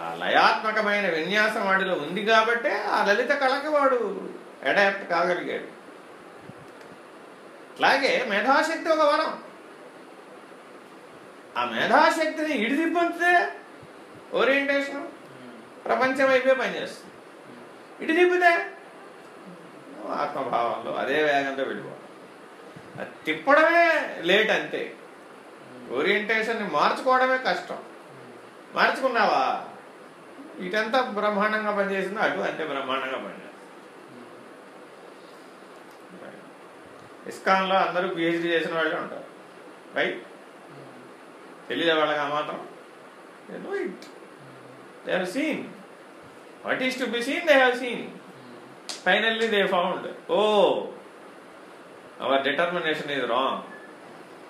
ఆ లయాత్మకమైన విన్యాసం వాడిలో ఉంది కాబట్టే ఆ లలిత కళకి వాడు అడాప్ట్ కాగలిగాడు. అలాగే మేధాశక్తి ఒక వరం. ఆ మేధాశక్తిని ఇడిదిప్పంతే ఓరియంటేషన్ ప్రపంచం అయిపోయి పనిచేస్తుంది. ఇటు తిప్పితే ఆత్మభావంలో అదే వేగంతో వెళ్ళిపోవాలి. అది తిప్పడమే లేట్ అంతే. ఓరియంటేషన్ని మార్చుకోవడమే కష్టం. మార్చుకున్నావా? ఇటంతా బ్రహ్మాండంగా పనిచేసిందో? అటు అంతే బ్రహ్మాండంగా పనిచేస్తుంది. ఇస్కాన్లో అందరూ పిహెచ్డి చేసిన వాళ్ళే ఉంటారు. రైట్ తెలియదు వాళ్ళకి ఆ మాత్రం? No it they have seen what is to be seen they have seen finally they found oh our determination is wrong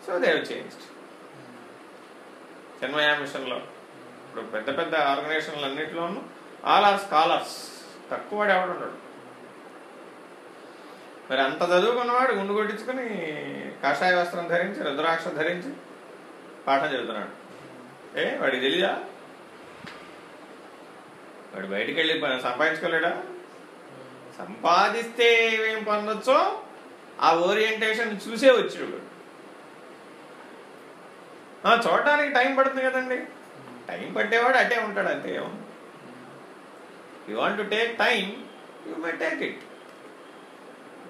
so they have changed Chinmaya మిషన్లో ఇప్పుడు పెద్ద పెద్ద ఆర్గనైజేషన్లు అన్నింటిలోనూ ఆల్ ఆర్ స్కాలర్స్. తక్కువ వాడు ఎవడు ఉండడు. మరి అంత చదువుకున్నవాడు గుండు కొట్టించుకుని కాషాయ వస్త్రం ధరించి రుద్రాక్ష ధరించి పాఠం చెబుతున్నాడు. ఏ వాడికి తెలియదా వాడు బయటికి వెళ్ళి సంపాదించుకోలేడా? సంపాదిస్తే ఏమేం పొందొచ్చో ఆ ఓరియంటేషన్ చూసే వచ్చాడు వాడు. చూడటానికి టైం పడుతుంది కదండి. టైం పట్టేవాడు అట్టే ఉంటాడు అంతే you want to take time you may take it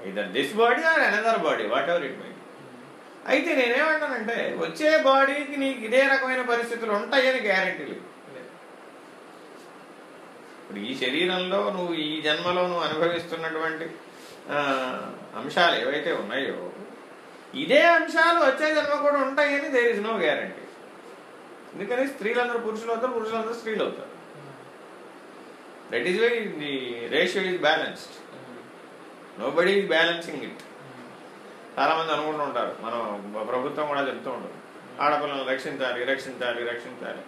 either this body or another body whatever it may అయితే నేనేమంటానంటే వచ్చే బాడీకి నీకు ఇదే రకమైన పరిస్థితులు ఉంటాయని గ్యారంటీ లేదు. ఇప్పుడు ఈ శరీరంలో నువ్వు ఈ జన్మలో నువ్వు అనుభవిస్తున్నటువంటి అంశాలు ఏవైతే ఉన్నాయో ఇదే అంశాలు వచ్చే జన్మ కూడా ఉంటాయని దేర్ ఇస్ నో గ్యారంటీ ఎందుకని? స్త్రీలందరూ పురుషులు అవుతారు పురుషులందరూ స్త్రీలు అవుతారు. That is why the ratio is balanced nobody is balancing it చాలామంది అనుకుంటూ ఉంటారు. మనం ప్రభుత్వం కూడా చెప్తూ ఉంటుంది ఆడపిల్లలను రక్షించాలి రక్షించాలి రక్షించాలి.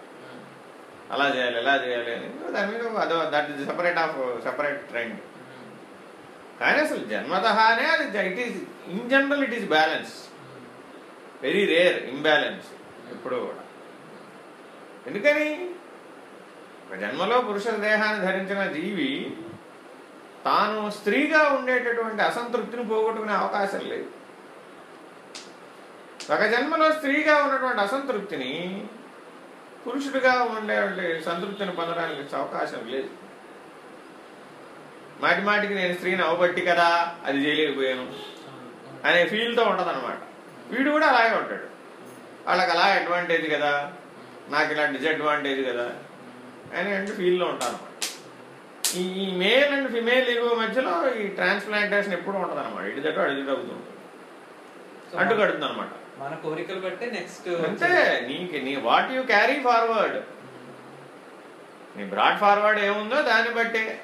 అలా చేయాలి ఎలా చేయాలి అని. దాని మీద అదో that is separate of separate trend. కానీ అసలు జన్మతహానే అది it is in general it is balance. Very rare imbalance ఎప్పుడూ కూడా. ఎందుకని? ఒక జన్మలో పురుష దేహాన్ని ధరించిన జీవి తాను స్త్రీగా ఉండేటటువంటి అసంతృప్తిని పోగొట్టుకునే అవకాశం లేదు. ఒక జన్మలో స్త్రీగా ఉన్నటువంటి అసంతృప్తిని పురుషుడిగా ఉండే సంతృప్తిని పొందడానికి అవకాశం లేదు. మాటి మాటికి నేను స్త్రీని అవబట్టి కదా అది చేయలేకపోయాను అనే ఫీల్తో ఉంటుంది అనమాట వీడు కూడా అలాగే ఉంటాడు. వాళ్ళకి అలా అడ్వాంటేజ్ కదా నాకు ఇలా డిసడ్వాంటేజ్ కదా అని అంటే ఫీల్డ్లో ఉంటాను అనమాట ఈ ఈ మేల్ అండ్ ఫిమేల్ ఈగో మధ్యలో ఈ ట్రాన్స్ప్లాంటేషన్ ఎప్పుడు ఉంటుంది అనమాట ఇటు తట్టు అడిగి అడ్డు కడుతుంది అనమాట మన కోరికలు బట్టి నెక్స్ట్ అంతే నీకు నీ వాట్ యు క్యారీ ఫార్వర్డ్ నీ బ్రాడ్ ఫార్వర్డ్ ఏముందో దాన్ని బట్టే.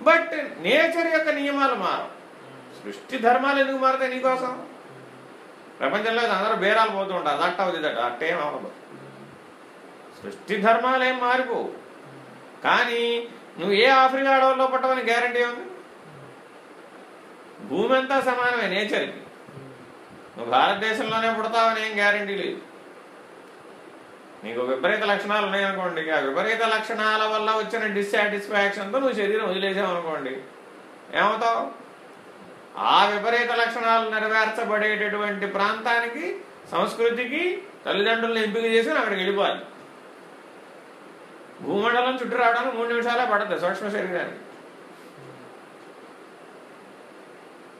బట్ నేచర్ యొక్క నియమాలు మారవు. సృష్టి ధర్మాలు ఎందుకు మారుతాయి నీకోసం? ప్రపంచంలో అందరూ బేరాలు పోతూ ఉంటారు. అదట్ట అవుతుంది అట్ట అట్టేం అవ్వదు. సృష్టి ధర్మాలు ఏం మారిపోవు. కానీ నువ్వు ఏ ఆఫ్రికా అడవుల్లో పట్టవని గ్యారంటీ ఉంది? భూమి అంతా సమానమే నేచర్కి నువ్వు భారతదేశంలోనే పుడతావని ఏం గ్యారంటీ లేదు. నీకు విపరీత లక్షణాలు ఉన్నాయనుకోండి ఆ విపరీత లక్షణాల వల్ల వచ్చిన డిస్సాటిస్ఫాక్షన్తో నువ్వు శరీరం వదిలేసావు అనుకోండి. ఏమవుతావు? ఆ విపరీత లక్షణాలు నెరవేర్చబడేటటువంటి ప్రాంతానికి సంస్కృతికి తల్లిదండ్రులను ఎంపిక చేసుకుని అక్కడికి వెళ్ళిపోవాలి. భూమండలం చుట్టూ రావడానికి మూడు నిమిషాలే పడుతుంది సూక్ష్మ శరీరానికి.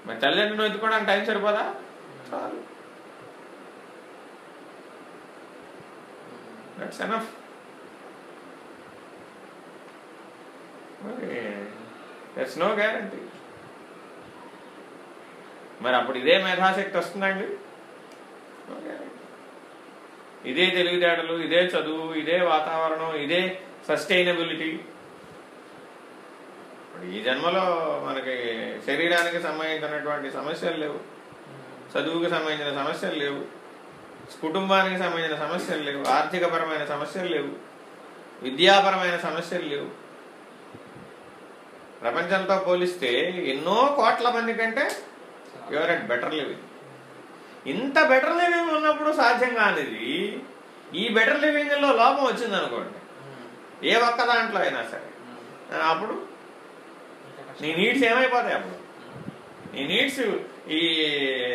మరి తల్లిదండ్రులను ఎత్తుకోవడానికి టైం సరిపోదా? చాలు దట్స్ ఎనఫ్ మరి దట్స్ నో గ్యారంటీ మరి అప్పుడు ఇదే మేధాశక్తి వస్తుందండి? ఇదే తెలివితేటలు ఇదే చదువు ఇదే వాతావరణం ఇదే సస్టైనబిలిటీ. ఇప్పుడు ఈ జన్మలో మనకి శరీరానికి సంబంధించినటువంటి సమస్యలు లేవు. చదువుకి సంబంధించిన సమస్యలు లేవు. కుటుంబానికి సంబంధించిన సమస్యలు లేవు. ఆర్థికపరమైన సమస్యలు లేవు. విద్యాపరమైన సమస్యలు లేవు. ప్రపంచంతో పోలిస్తే ఎన్నో కోట్ల మంది కంటే యువర్ అట్ బెటర్ లివింగ్. ఇంత బెటర్ లివింగ్ ఉన్నప్పుడు సాధ్యం కానిది ఈ బెటర్ లివింగ్లో లోపం వచ్చింది అనుకోండి ఏ ఒక్క దాంట్లో అయినా సరే. అప్పుడు నీ నీడ్స్ ఏమైపోతాయి అప్పుడు? నీ నీడ్స్ ఈ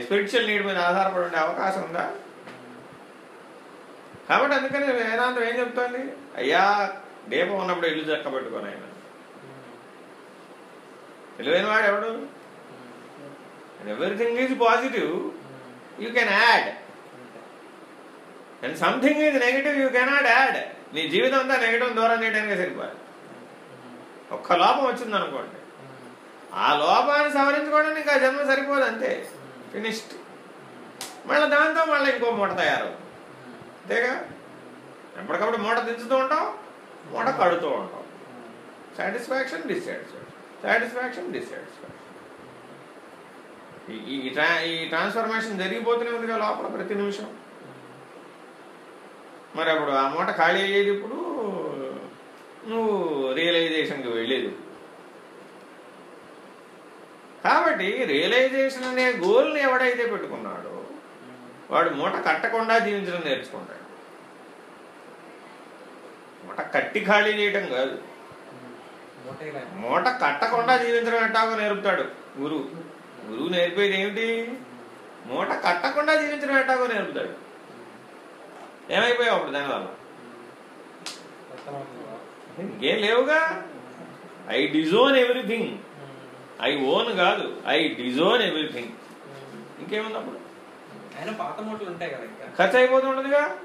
స్పిరిచువల్ నీడ్ మీద ఆధారపడి ఉండే అవకాశం ఉందా? కాబట్టి అందుకని వేదాంతం ఏం చెప్తోంది? అయ్యా దీపం ఉన్నప్పుడు ఇల్లు చక్కబెట్టుకొని ఆయన. తెలివైన వాడు ఎవడు? Everything is positive you can add and something is negative you cannot add నీ జీవితం అంతా నెగిటివ్ దూరం చేయడానికి సరిపోదు. ఒక్క లోపం వచ్చింది అనుకోండి ఆ లోపాన్ని సవరించుకోవడానికి ఇంకా జన్మ సరిపోదు అంతే. ఫినిష్డ్ మళ్ళీ దాంతో మళ్ళీ ఇంకో మూట తయారు అంతేగా? ఎప్పటికప్పుడు మూట దించుతూ ఉంటాం మూట కడుతూ ఉంటాం. సాటిస్ఫాక్షన్ డిస్సాటిస్ఫాక్షన్ సాటిస్ఫాక్షన్ డిస్సాటిస్ఫాక్షన్ ఈ ట్రా- ఈ ట్రాన్స్ఫర్మేషన్ జరిగిపోతూనే ఉందిగా లోపల ప్రతి నిమిషం. మరి అప్పుడు ఆ మూట ఖాళీ అయ్యేది ఇప్పుడు నువ్వు రియలైజేషన్కి వెళ్ళేది. కాబట్టి రియలైజేషన్ అనే గోల్ని ఎవడైతే పెట్టుకున్నాడో వాడు మూట కట్టకుండా జీవించడం నేర్చుకుంటాడు. మూట కట్టి ఖాళీ చేయటం కాదు. మూట కట్టకుండా జీవించడం ఎట్టాగో నేర్పుతాడు. గురువు గురువు నేర్పేది ఏమిటి? మూట కట్టకుండా జీవించడం ఎట్టాగో నేర్పుతాడు. ఏమైపోయావు అప్పుడు దానివల్ల? ఇంకేం లేవుగా? I disown everything I own కాదు. ఐ డిజోన్ ఎవ్రీథింగ్ ఇంకేముంది అప్పుడు ఆయన పాత మూటలు ఉంటాయి కదా ఇంకా. ఖర్చు అయిపోతూ ఉంటుందిగా.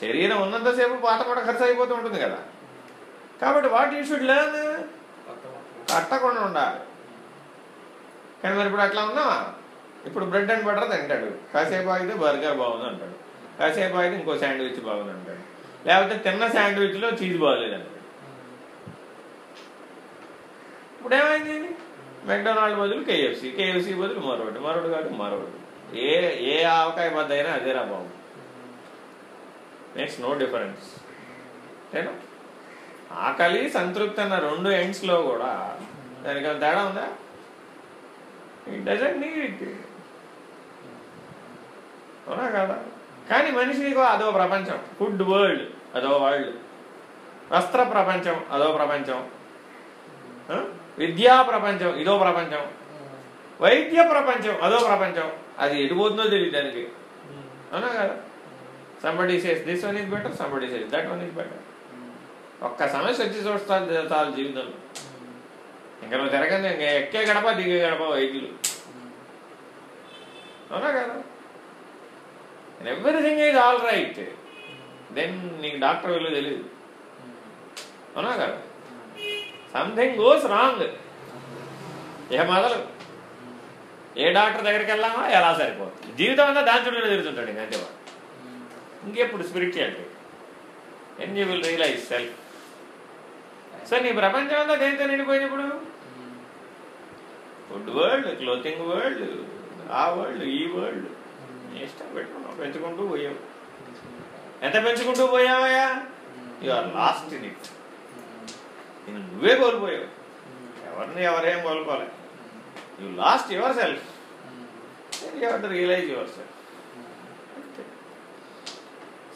శరీరం ఉన్నంతసేపు పాత కూడా ఖర్చు అయిపోతూ ఉంటుంది కదా. కాబట్టి వాట్ యూ షుడ్ లెర్న్ కట్టకుండా ఉండాలి. కానీ మరి ఇప్పుడు అట్లా ఉన్నావా? ఇప్పుడు బ్రెడ్ అండ్ బటర్ తింటాడు. కాసేపు ఆగితే బర్గర్ బాగుంది అంటాడు. కాసేపు ఆగితే ఇంకో శాండ్విచ్ బాగుంది అంటాడు. లేకపోతే తిన్న శాండ్విచ్లో చీజ్ బాగలేదు అంటాడు ఇప్పుడు ఏమైంది మెక్డొనాల్డ్ బదులు కేఎఫ్సి కేఎఫ్సి బదులు మరొకటి. మరొకటి కాదు మరొకటి. ఏ ఏ ఆవకాయ బద్ద అయినా అదేరా బాబు. మేక్స్ నో డిఫరెన్స్ అంతేనా ఆకలి సంతృప్తి అన్న రెండు ఎండ్స్లో కూడా దానికి తేడా ఉందా? ఇట్ డజంట్ నీడ్ ఇట్ అవునా కదా? కానీ మనిషికి అదో ప్రపంచం. ఫుడ్ వరల్డ్ అదో వరల్డ్ వస్త్ర ప్రపంచం అదో ప్రపంచం. విద్యా ప్రపంచం ఇదో ప్రపంచం. వైద్య ప్రపంచం అదో ప్రపంచం. అది ఎడిపోతుందో తెలియదు దానికి. అవునా కదా? Somebody says this one is better somebody says that one is better ఒక్క సమస్య వచ్చి చూస్తాను చాలు జీవితంలో. ఇంకా నువ్వు తిరగదు ఇంకా ఎక్కే గడప దిగే గడప వైద్యులు. అవునా కదా? Everything is all right then నీకు డాక్టర్ విలువ తెలియదు అవునా కదా? సంథింగ్ గోస్ రాంగ్ ఇక మొదలు ఏ డాక్టర్ దగ్గరికి వెళ్ళామా ఎలా సరిపోతుంది? జీవితం అంతా దాని చుట్టూ తిరుగుతుంటాడు ఇంక అంతేవాడు ఇంకెప్పుడు spirituality and you will realize self so నీ ప్రపంచం అంతా దేనితో నిండిపోయినప్పుడు? ఫుడ్ వరల్డ్ క్లోతింగ్ వరల్డ్ ఆ వరల్డ్ ఈ వరల్డ్ నీ ఇష్టం పెట్టుకున్నావు పెంచుకుంటూ పోయావు. ఎంత పెంచుకుంటూ పోయావయ్యా? You are lost in it నేను నువ్వే కోల్పోయావు. ఎవరిని ఎవరేం కోల్పోలే. You lost yourself you have to realize yourself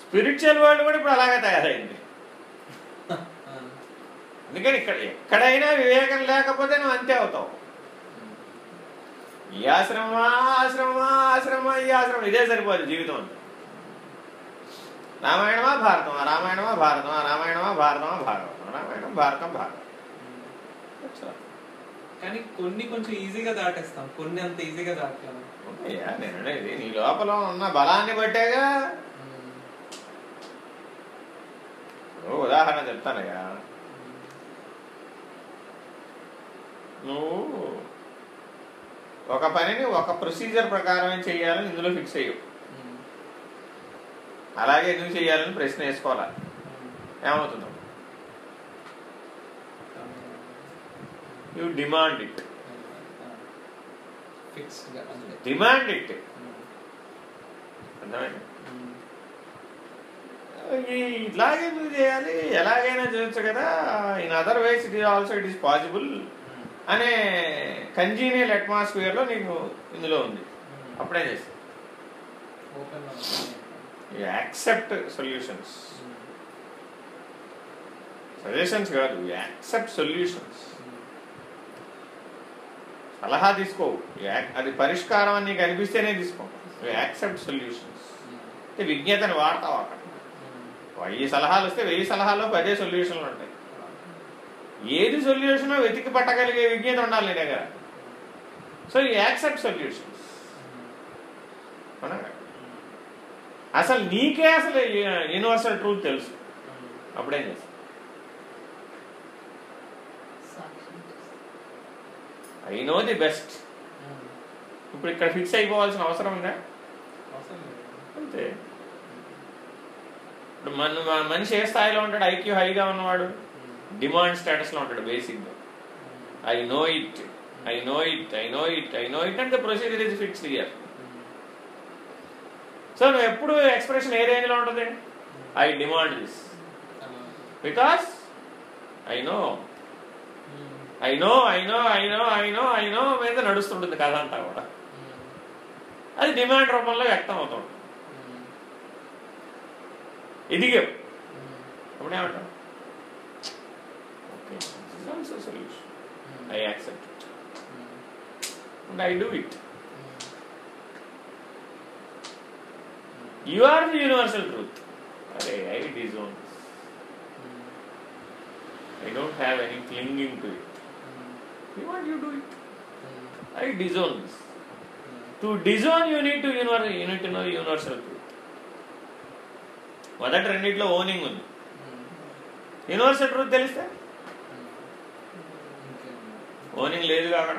spiritual world కూడా ఇప్పుడు అలాగే తయారైంది. అందుకని ఇక్కడ ఎక్కడైనా వివేకం లేకపోతే నువ్వు అంతే అవుతావు. ఈ ఆశ్రమమా ఆశ్రమమా ఆశ్రమమా ఈ ఆశ్రమం ఇదే సరిపోదు జీవితం అంతా. రామాయణమా భారతమా రామాయణమా భారతమా రామాయణమా భారతమా. రామాయణం భారతం all. కానీ కొన్ని కొంచెం ఈజీగా దాటేస్తాం. కొన్ని అంత ఈజీగా దాటలేము. అయ్యా నేను అనేది నీ లోపల ఉన్న బలాన్ని బట్టేగా? ఉదాహరణ చెప్తానయ్యా. నువ్వు ఒక పనిని ఒక ప్రొసీజర్ ప్రకారమే చేయాలని ఇందులో ఫిక్స్ అయ్యవు అలాగే ఎందుకు చేయాలని ప్రశ్న వేసుకోవాలి? ఏమవుతుందో. You demand it demand it అర్థమైంది? ఇట్లాగే ఎందుకు చేయాలి ఎలాగైనా చేయొచ్చు కదా. In other ways it is also it is possible అనే కంజీనియల్ అట్మాస్ఫియర్లో నీకు ఇందులో ఉంది. అప్పుడే చేసి open you accept solutions suggestions కాదు యాక్సెప్ట్ సొల్యూషన్స్ సలహా తీసుకో. యా- అది పరిష్కారం అని నీకు అనిపిస్తేనే తీసుకో. You accept solutions. విజ్ఞతని వాడతావు అక్కడ. వెయ్యి సలహాలు వస్తే వెయ్యి సలహాల్లో పదే సొల్యూషన్లు ఉంటాయి. ఏది సొల్యూషన్ వెతికి పట్టగలిగే విజ్ఞత ఉండాలి నీ దగ్గర. సో ఈ యాక్సెప్ట్ సొల్యూషన్స్. అసలు నీకే అసలు యూనివర్సల్ ట్రూత్ తెలుసు. అప్పుడేం చేస్తావు? ఐ నో ది బెస్ట్ ఇప్పుడు ఇక్కడ ఫిక్స్ అయిపోవాల్సిన అవసరం ఉందా? అంతే. ఇప్పుడు మన మన మనిషి ఏ స్థాయిలో ఉంటాడు? ఐక్యూ హైగా ఉన్నవాడు? డిమాండ్ స్టేటస్లో ఉంటాడు బేసిక్గా. I know it I know it I know it I know it and the procedure is fixed here so నువ్వు ఎప్పుడు ఎక్స్ప్రెషన్ ఏ రేంజ్లో ఉంటుంది? I demand this because I know I know I know I know I know I know మీద నడుస్తుంటుంది కథ అంతా కూడా. అది డిమాండ్ రూపంలో వ్యక్తం అవుతుంది. ఇదిగే అప్పుడేమంటాం okay solution I accept and I do it you are the universal truth అరే I disown I don't have any clinging to it you want you do it I disown this to disown you need to univer unit no universal truth మొదటి రెండిట్లో owning ఉంది. Universal truth తెలిస్తే? Owning లేదు అక్కడ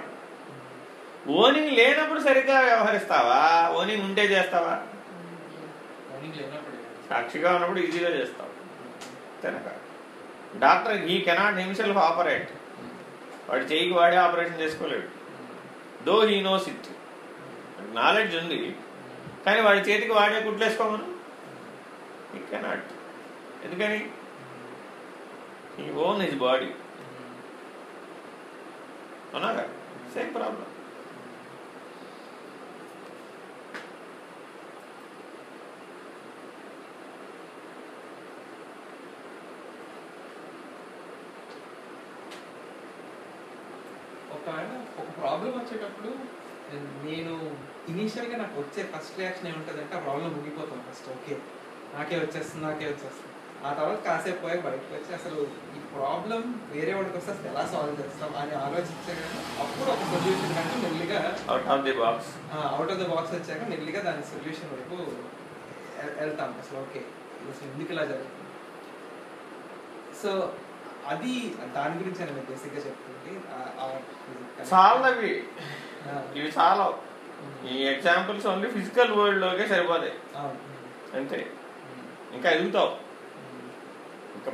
owning లేనప్పుడు సరిగ్గా వ్యవహరిస్తావా? Owning ఉంటే చేస్తావా? సాక్షిగా ఉన్నప్పుడు ఈజీగా చేస్తావు. తినక doctor he cannot himself operate. వాడు చేయికి వాడే operation చేసుకోలేడు. Though he knows it. Knowledge ఉంది. కానీ వాడి చేతికి వాడే కుట్లేసుకోమను? హీ కెనాట్ ఎందుకని? ఈ ఓన్ హిజ్ బాడీ అవునా? సేమ్ ప్రాబ్లం ఒక ఒక ప్రాబ్లం వచ్చేటప్పుడు నేను ఇనీషియల్గా నాకు వచ్చే ఫస్ట్ రియాక్షన్ ఏముంటుంది అంటే ఆ ప్రాబ్లం ముగిపోతాం ఫస్ట్ ఓకే నాకే వచ్చేస్తుంది నాకే వచ్చేస్తుంది. ఆ తర్వాత కాసేపు పోయి బయటకు వచ్చి అసలు ఈ ప్రాబ్లం వేరే వాడికి వస్తే అసలు ఎలా సాల్వ్ చేస్తాం అని ఆలోచించే అప్పుడు ఒక సొల్యూషన్ కంటే మెల్లిగా out of the box out of the box వచ్చాక మెల్లిగా దాని సొల్యూషన్ వరకు వె- వెళ్తాం. అసలు ఓకే అసలు ఎందుకు ఇలా జరుగుతుంది? సో అది దాని గురించి నేను బేసిక్గా చెప్తుంటే చాలవి ఇవి చాలా. ఈ ఎగ్జాంపుల్స్ ఓన్లీ ఫిజికల్ వరల్డ్ లోకే సరిపోతాయి. అంతే. ఇంకా ఎదుగుతావు. ఇంకా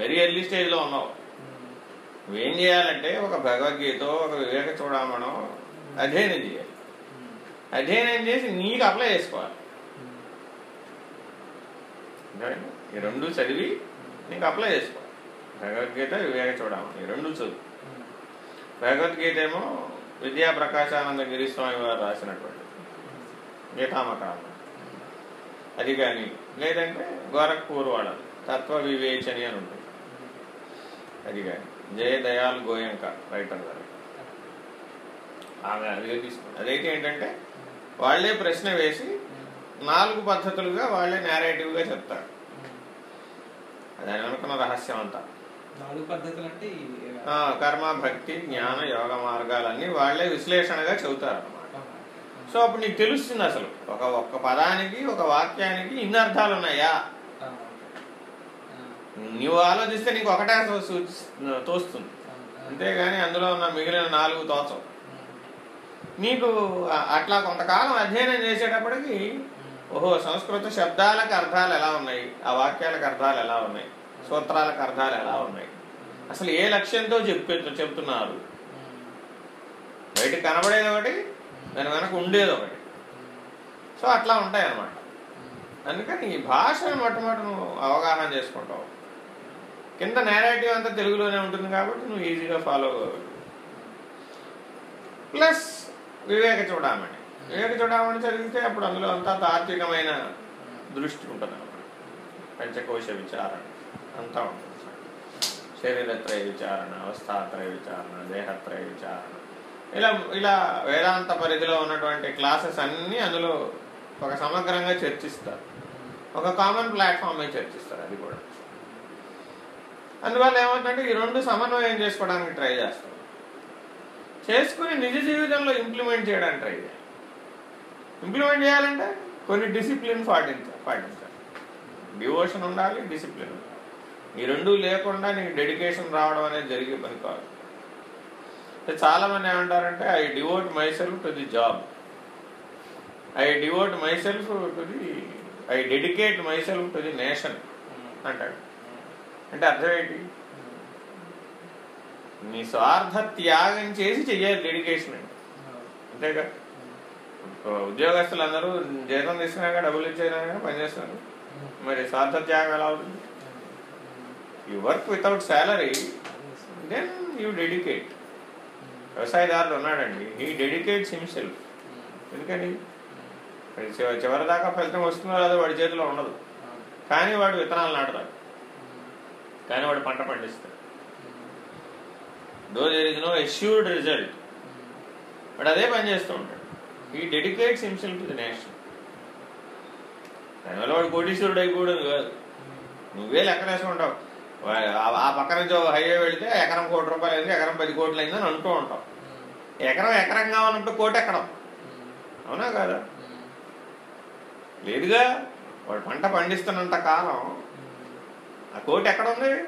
వెరీ ఎర్లీ స్టేజ్లో ఉన్నావు నువ్వేం చేయాలంటే ఒక భగవద్గీత ఒక వివేక చూడమనో అధ్యయనం చేయాలి. అధ్యయనం చేసి నీకు అప్లై చేసుకోవాలి? ఈ రెండు చదివి నీకు అప్లై చేసుకోవాలి. భగవద్గీత వివేక చూడమని ఈ రెండు చదువు. భగవద్గీత ఏమో విద్యా ప్రకాశానంద గిరిస్వామి వారు రాసినటువంటి. గీతామకాలం అది కానీ లేదంటే గోరఖ్పూర్ వాళ్ళది తత్వ వివేచని అని ఉంటుంది. అది కానీ. జయ దయాల్ గోయంక రైటర్ గారు. ఆమె అదిగా తీసుకోండి అదైతే ఏంటంటే వాళ్ళే ప్రశ్న వేసి నాలుగు పద్ధతులుగా వాళ్ళే నేరేటివ్గా చెప్తారు. దాని అనుకున్న రహస్యం అంతా కర్మ భక్తి జ్ఞాన యోగ మార్గాలన్నీ వాళ్ళే విశ్లేషణగా చెబుతారు అన్నమాట సో అప్పుడు నీకు తెలుస్తుంది అసలు ఒక ఒక్క పదానికి ఒక వాక్యానికి ఇన్ని అర్థాలు ఉన్నాయా? నువ్వు ఆలోచిస్తే నీకు ఒకటే తోస్తుంది. అంతేగాని అందులో ఉన్న మిగిలిన నాలుగు తోచవు. నీకు అట్లా కొంతకాలం అధ్యయనం చేసేటప్పటికి ఓహో సంస్కృత శబ్దాలకు అర్థాలు ఎలా ఉన్నాయి? ఆ వాక్యాలకు అర్థాలు ఎలా ఉన్నాయి? సూత్రాలకు అర్థాలు ఎలా ఉన్నాయి? అసలు ఏ లక్ష్యంతో చెప్పే చెప్తున్నారు? బయట కనబడేది ఒకటి దాని వెనక ఉండేది ఒకటి. సో అట్లా ఉంటాయి అన్నమాట అందుకని ఈ భాషను మొట్టమొదటి నువ్వు అవగాహన చేసుకుంటావు. కింద నేరేటివ్ అంతా తెలుగులోనే ఉంటుంది కాబట్టి నువ్వు ఈజీగా ఫాలో అవ్వగలవు. ప్లస్ వివేక చూడమని వివేక చూడమని చదివితే అప్పుడు అందులో అంతా తాత్వికమైన దృష్టి ఉంటుంది అన్నమాట పంచకోశ విచారణ. అంతా ఉంటుంది. శరీరత్రయ విచారణ అవస్థాత్రయ విచారణ దేహత్రయ విచారణ. ఇలా ఇలా వేదాంత పరిధిలో ఉన్నటువంటి క్లాసెస్ అన్నీ అందులో ఒక సమగ్రంగా చర్చిస్తారు. ఒక కామన్ ప్లాట్ఫామ్ మీద చర్చిస్తారు అది కూడా. అందువల్ల ఏమవుతుందంటే ఈ రెండు సమన్వయం చేసుకోవడానికి ట్రై చేస్తాం. చేసుకుని నిజ జీవితంలో ఇంప్లిమెంట్ చేయడానికి ట్రై చేయాలి. ఇంప్లిమెంట్ చేయాలంటే కొన్ని డిసిప్లిన్ పాటించాలి పాటించాలి. డివోషన్ ఉండాలి డిసిప్లిన్ ఉండాలి. ఈ రెండు లేకుండా నీకు డెడికేషన్ రావడం అనేది జరిగే పని కాదు. చాలా మంది ఏమంటారంటే I devote myself to the job I devote myself to the I dedicate myself to the nation అంటాడు. అంటే అర్థం ఏంటి? నీ స్వార్థ త్యాగం చేసి చెయ్యాలి డెడికేషన్ అంటే అంతేగా ఇప్పుడు ఉద్యోగస్తులందరూ జీతం తీసుకున్నాక డబ్బులు ఇచ్చేదాకా పనిచేస్తున్నారు మరి స్వార్థ త్యాగం ఎలా అవుతుంది? You work without salary then you dedicate వ్యవసాయదారుడు ఉన్నాడండి ఈ డెడికేట్స్ హిమ్సెల్ఫ్ ఎందుకని చివరిదాకా ఫలితం వస్తుందో లేదో వాడి చేతిలో ఉండదు. కానీ వాడు విత్తనాలు నాటుతాడు. కానీ వాడు పంట పండిస్తాడు. Though there is no assured result వాడు అదే పని చేస్తూ ఉంటాడు. He dedicates himself to the nation దానివల్ల వాడు కోటీశ్వరుడు అయిపోవడం కాదు. నువ్వే లెక్క వేసుకుంటావు. ఆ- పక్క నుంచి హైవే వెళితే ఎకరం కోటి రూపాయలు అయింది ఎకరం పది కోట్లు అయిందని అంటూ ఉంటాం. ఎకరం ఎకరంగా ఉన్నప్పుడు కోటి ఎక్కడం అవునా కాదా? లేదుగా వాడు పంట పండిస్తున్నంత కాలం ఆ కోటి ఎక్కడ ఉంది?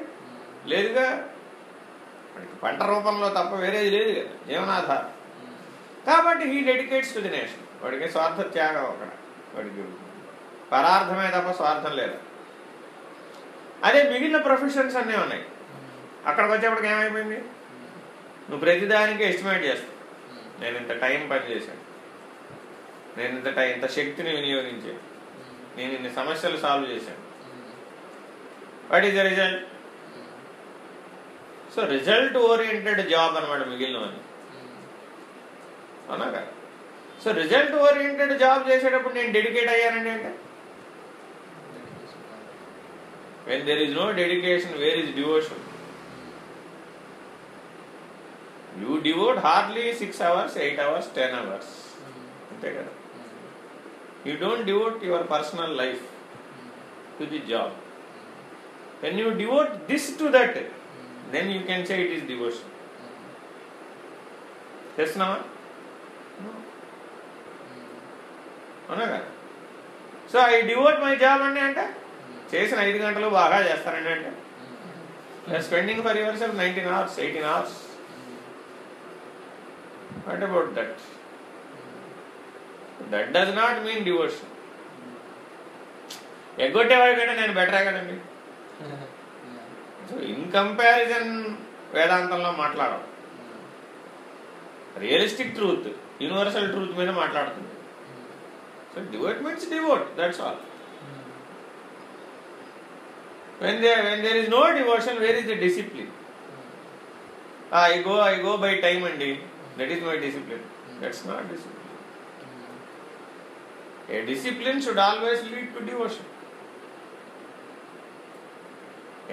లేదుగా. వాడికి పంట రూపంలో తప్ప వేరేది లేదు కదా జీవనాధారం. కాబట్టి he dedicates to the nation వాడికి స్వార్థ త్యాగం అక్కడ. వాడికి పరార్థమే తప్ప స్వార్థం లేదు. అదే మిగిలిన ప్రొఫెషన్స్ అన్నీ ఉన్నాయి. అక్కడికి వచ్చేప్పటికి ఏమైపోయింది? నువ్వు ప్రతిదానికి ఎస్టిమేట్ చేస్తావు. నేను ఇంత టైం పని చేశాను. నేను ఇంత టైం ఇంత శక్తిని వినియోగించాను. నేను ఇన్ని సమస్యలు సాల్వ్ చేశాను. What is the result so result oriented job అనమాట మిగిలినవన్నీ. అవునా కదా? సో రిజల్ట్ ఓరియంటెడ్ జాబ్ చేసేటప్పుడు నేను డెడికేట్ అయ్యానండి అంటే? When there is no dedication where is devotion you devote hardly six hours eight hours ten hours అంతే కదా? You don't devote your personal life to the job when you devote this to that then you can say it is devotion చేస్తున్నావా అవునా కదా? So I devote my job అండి అంటే? చేసిన ఐదు గంటలు బాగా చేస్తానండి అంటే. Spending for yourself nineteen hours eighteen hours what about that that does not mean devotion ఎగ్గొట్టేవాడి కంటే నేను బెటరే కదండి. సో ఇన్ కంపారిజన్ వేదాంతంలో మాట్లాడడం రియలిస్టిక్ ట్రూత్ యూనివర్సల్ ట్రూత్ మీద మాట్లాడుతుంది. So devote means devote that's all when they when there is no devotion where is the discipline I go I go by time అండి that is my discipline that's not discipline a discipline should always lead to devotion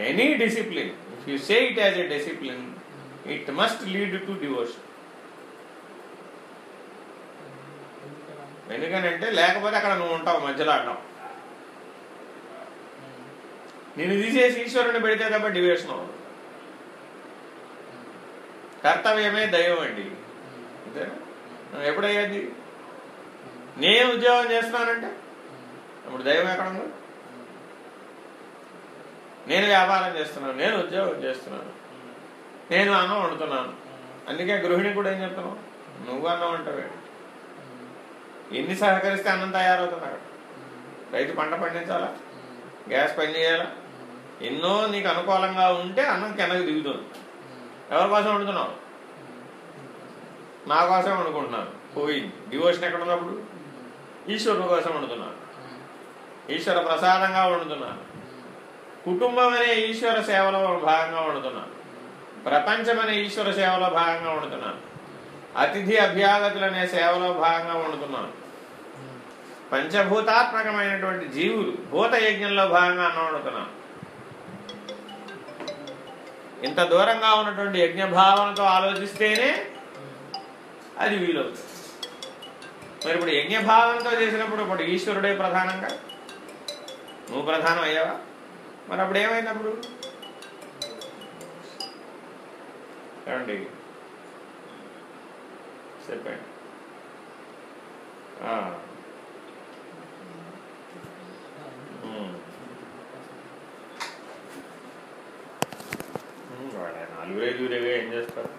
any discipline if you say it as a discipline it must lead to devotion ఎందుకనంటే లేకపోతే అక్కడ నువ్వు ఉంటావు మధ్యలో అడ్డం నేను తీసేసి ఈశ్వరుని పెడితే తప్ప డివేషన్ అవ్వదు. కర్తవ్యమే దైవం అండి. అంతేనా ఎప్పుడయ్యేది నేను ఉద్యోగం చేస్తున్నానంటే? ఇప్పుడు దైవం ఎక్కడ ఉంది? నేను వ్యాపారం చేస్తున్నాను నేను ఉద్యోగం చేస్తున్నాను నేను అన్నం వండుతున్నాను. అందుకే గృహిణి కూడా ఏం చెప్తున్నావు నువ్వు అన్నం వంటవే. ఎన్ని సహకరిస్తే అన్నం తయారవుతుంది అక్కడ? రైతు పంట పండించాలా? గ్యాస్ పని చేయాలా? ఎన్నో నీకు అనుకూలంగా ఉంటే అన్నం కిందకి దిగుతుంది. ఎవరి కోసం వండుతున్నావు? నా కోసం వండుకుంటున్నాను. పోయింది డివోషన్ ఎక్కడ ఉన్నప్పుడు ఈశ్వరుని కోసం వండుతున్నాను. ఈశ్వర ప్రసాదంగా వండుతున్నాను. కుటుంబం అనే ఈశ్వర సేవలో భాగంగా వండుతున్నాను. ప్రపంచం అనే ఈశ్వర సేవలో భాగంగా వండుతున్నాను. అతిథి అభ్యాగతులు అనే సేవలో భాగంగా వండుతున్నాను. పంచభూతాత్మకమైనటువంటి జీవులు భూత యజ్ఞంలో భాగంగా అన్నం వండుతున్నాను. ఇంత దూరంగా ఉన్నటువంటి యజ్ఞ భావనతో ఆలోచిస్తేనే అది వీలవుతుంది. మరి ఇప్పుడు యజ్ఞ భావనతో చేసినప్పుడు ఇప్పుడు ఈశ్వరుడే ప్రధానంగా? నువ్వు ప్రధానం అయ్యావా? మరి అప్పుడు ఏమైనప్పుడు అప్పుడు? ఏమండి? చెప్పండి చూడాలి నలుగురే దూరేగా ఏం చేస్తారు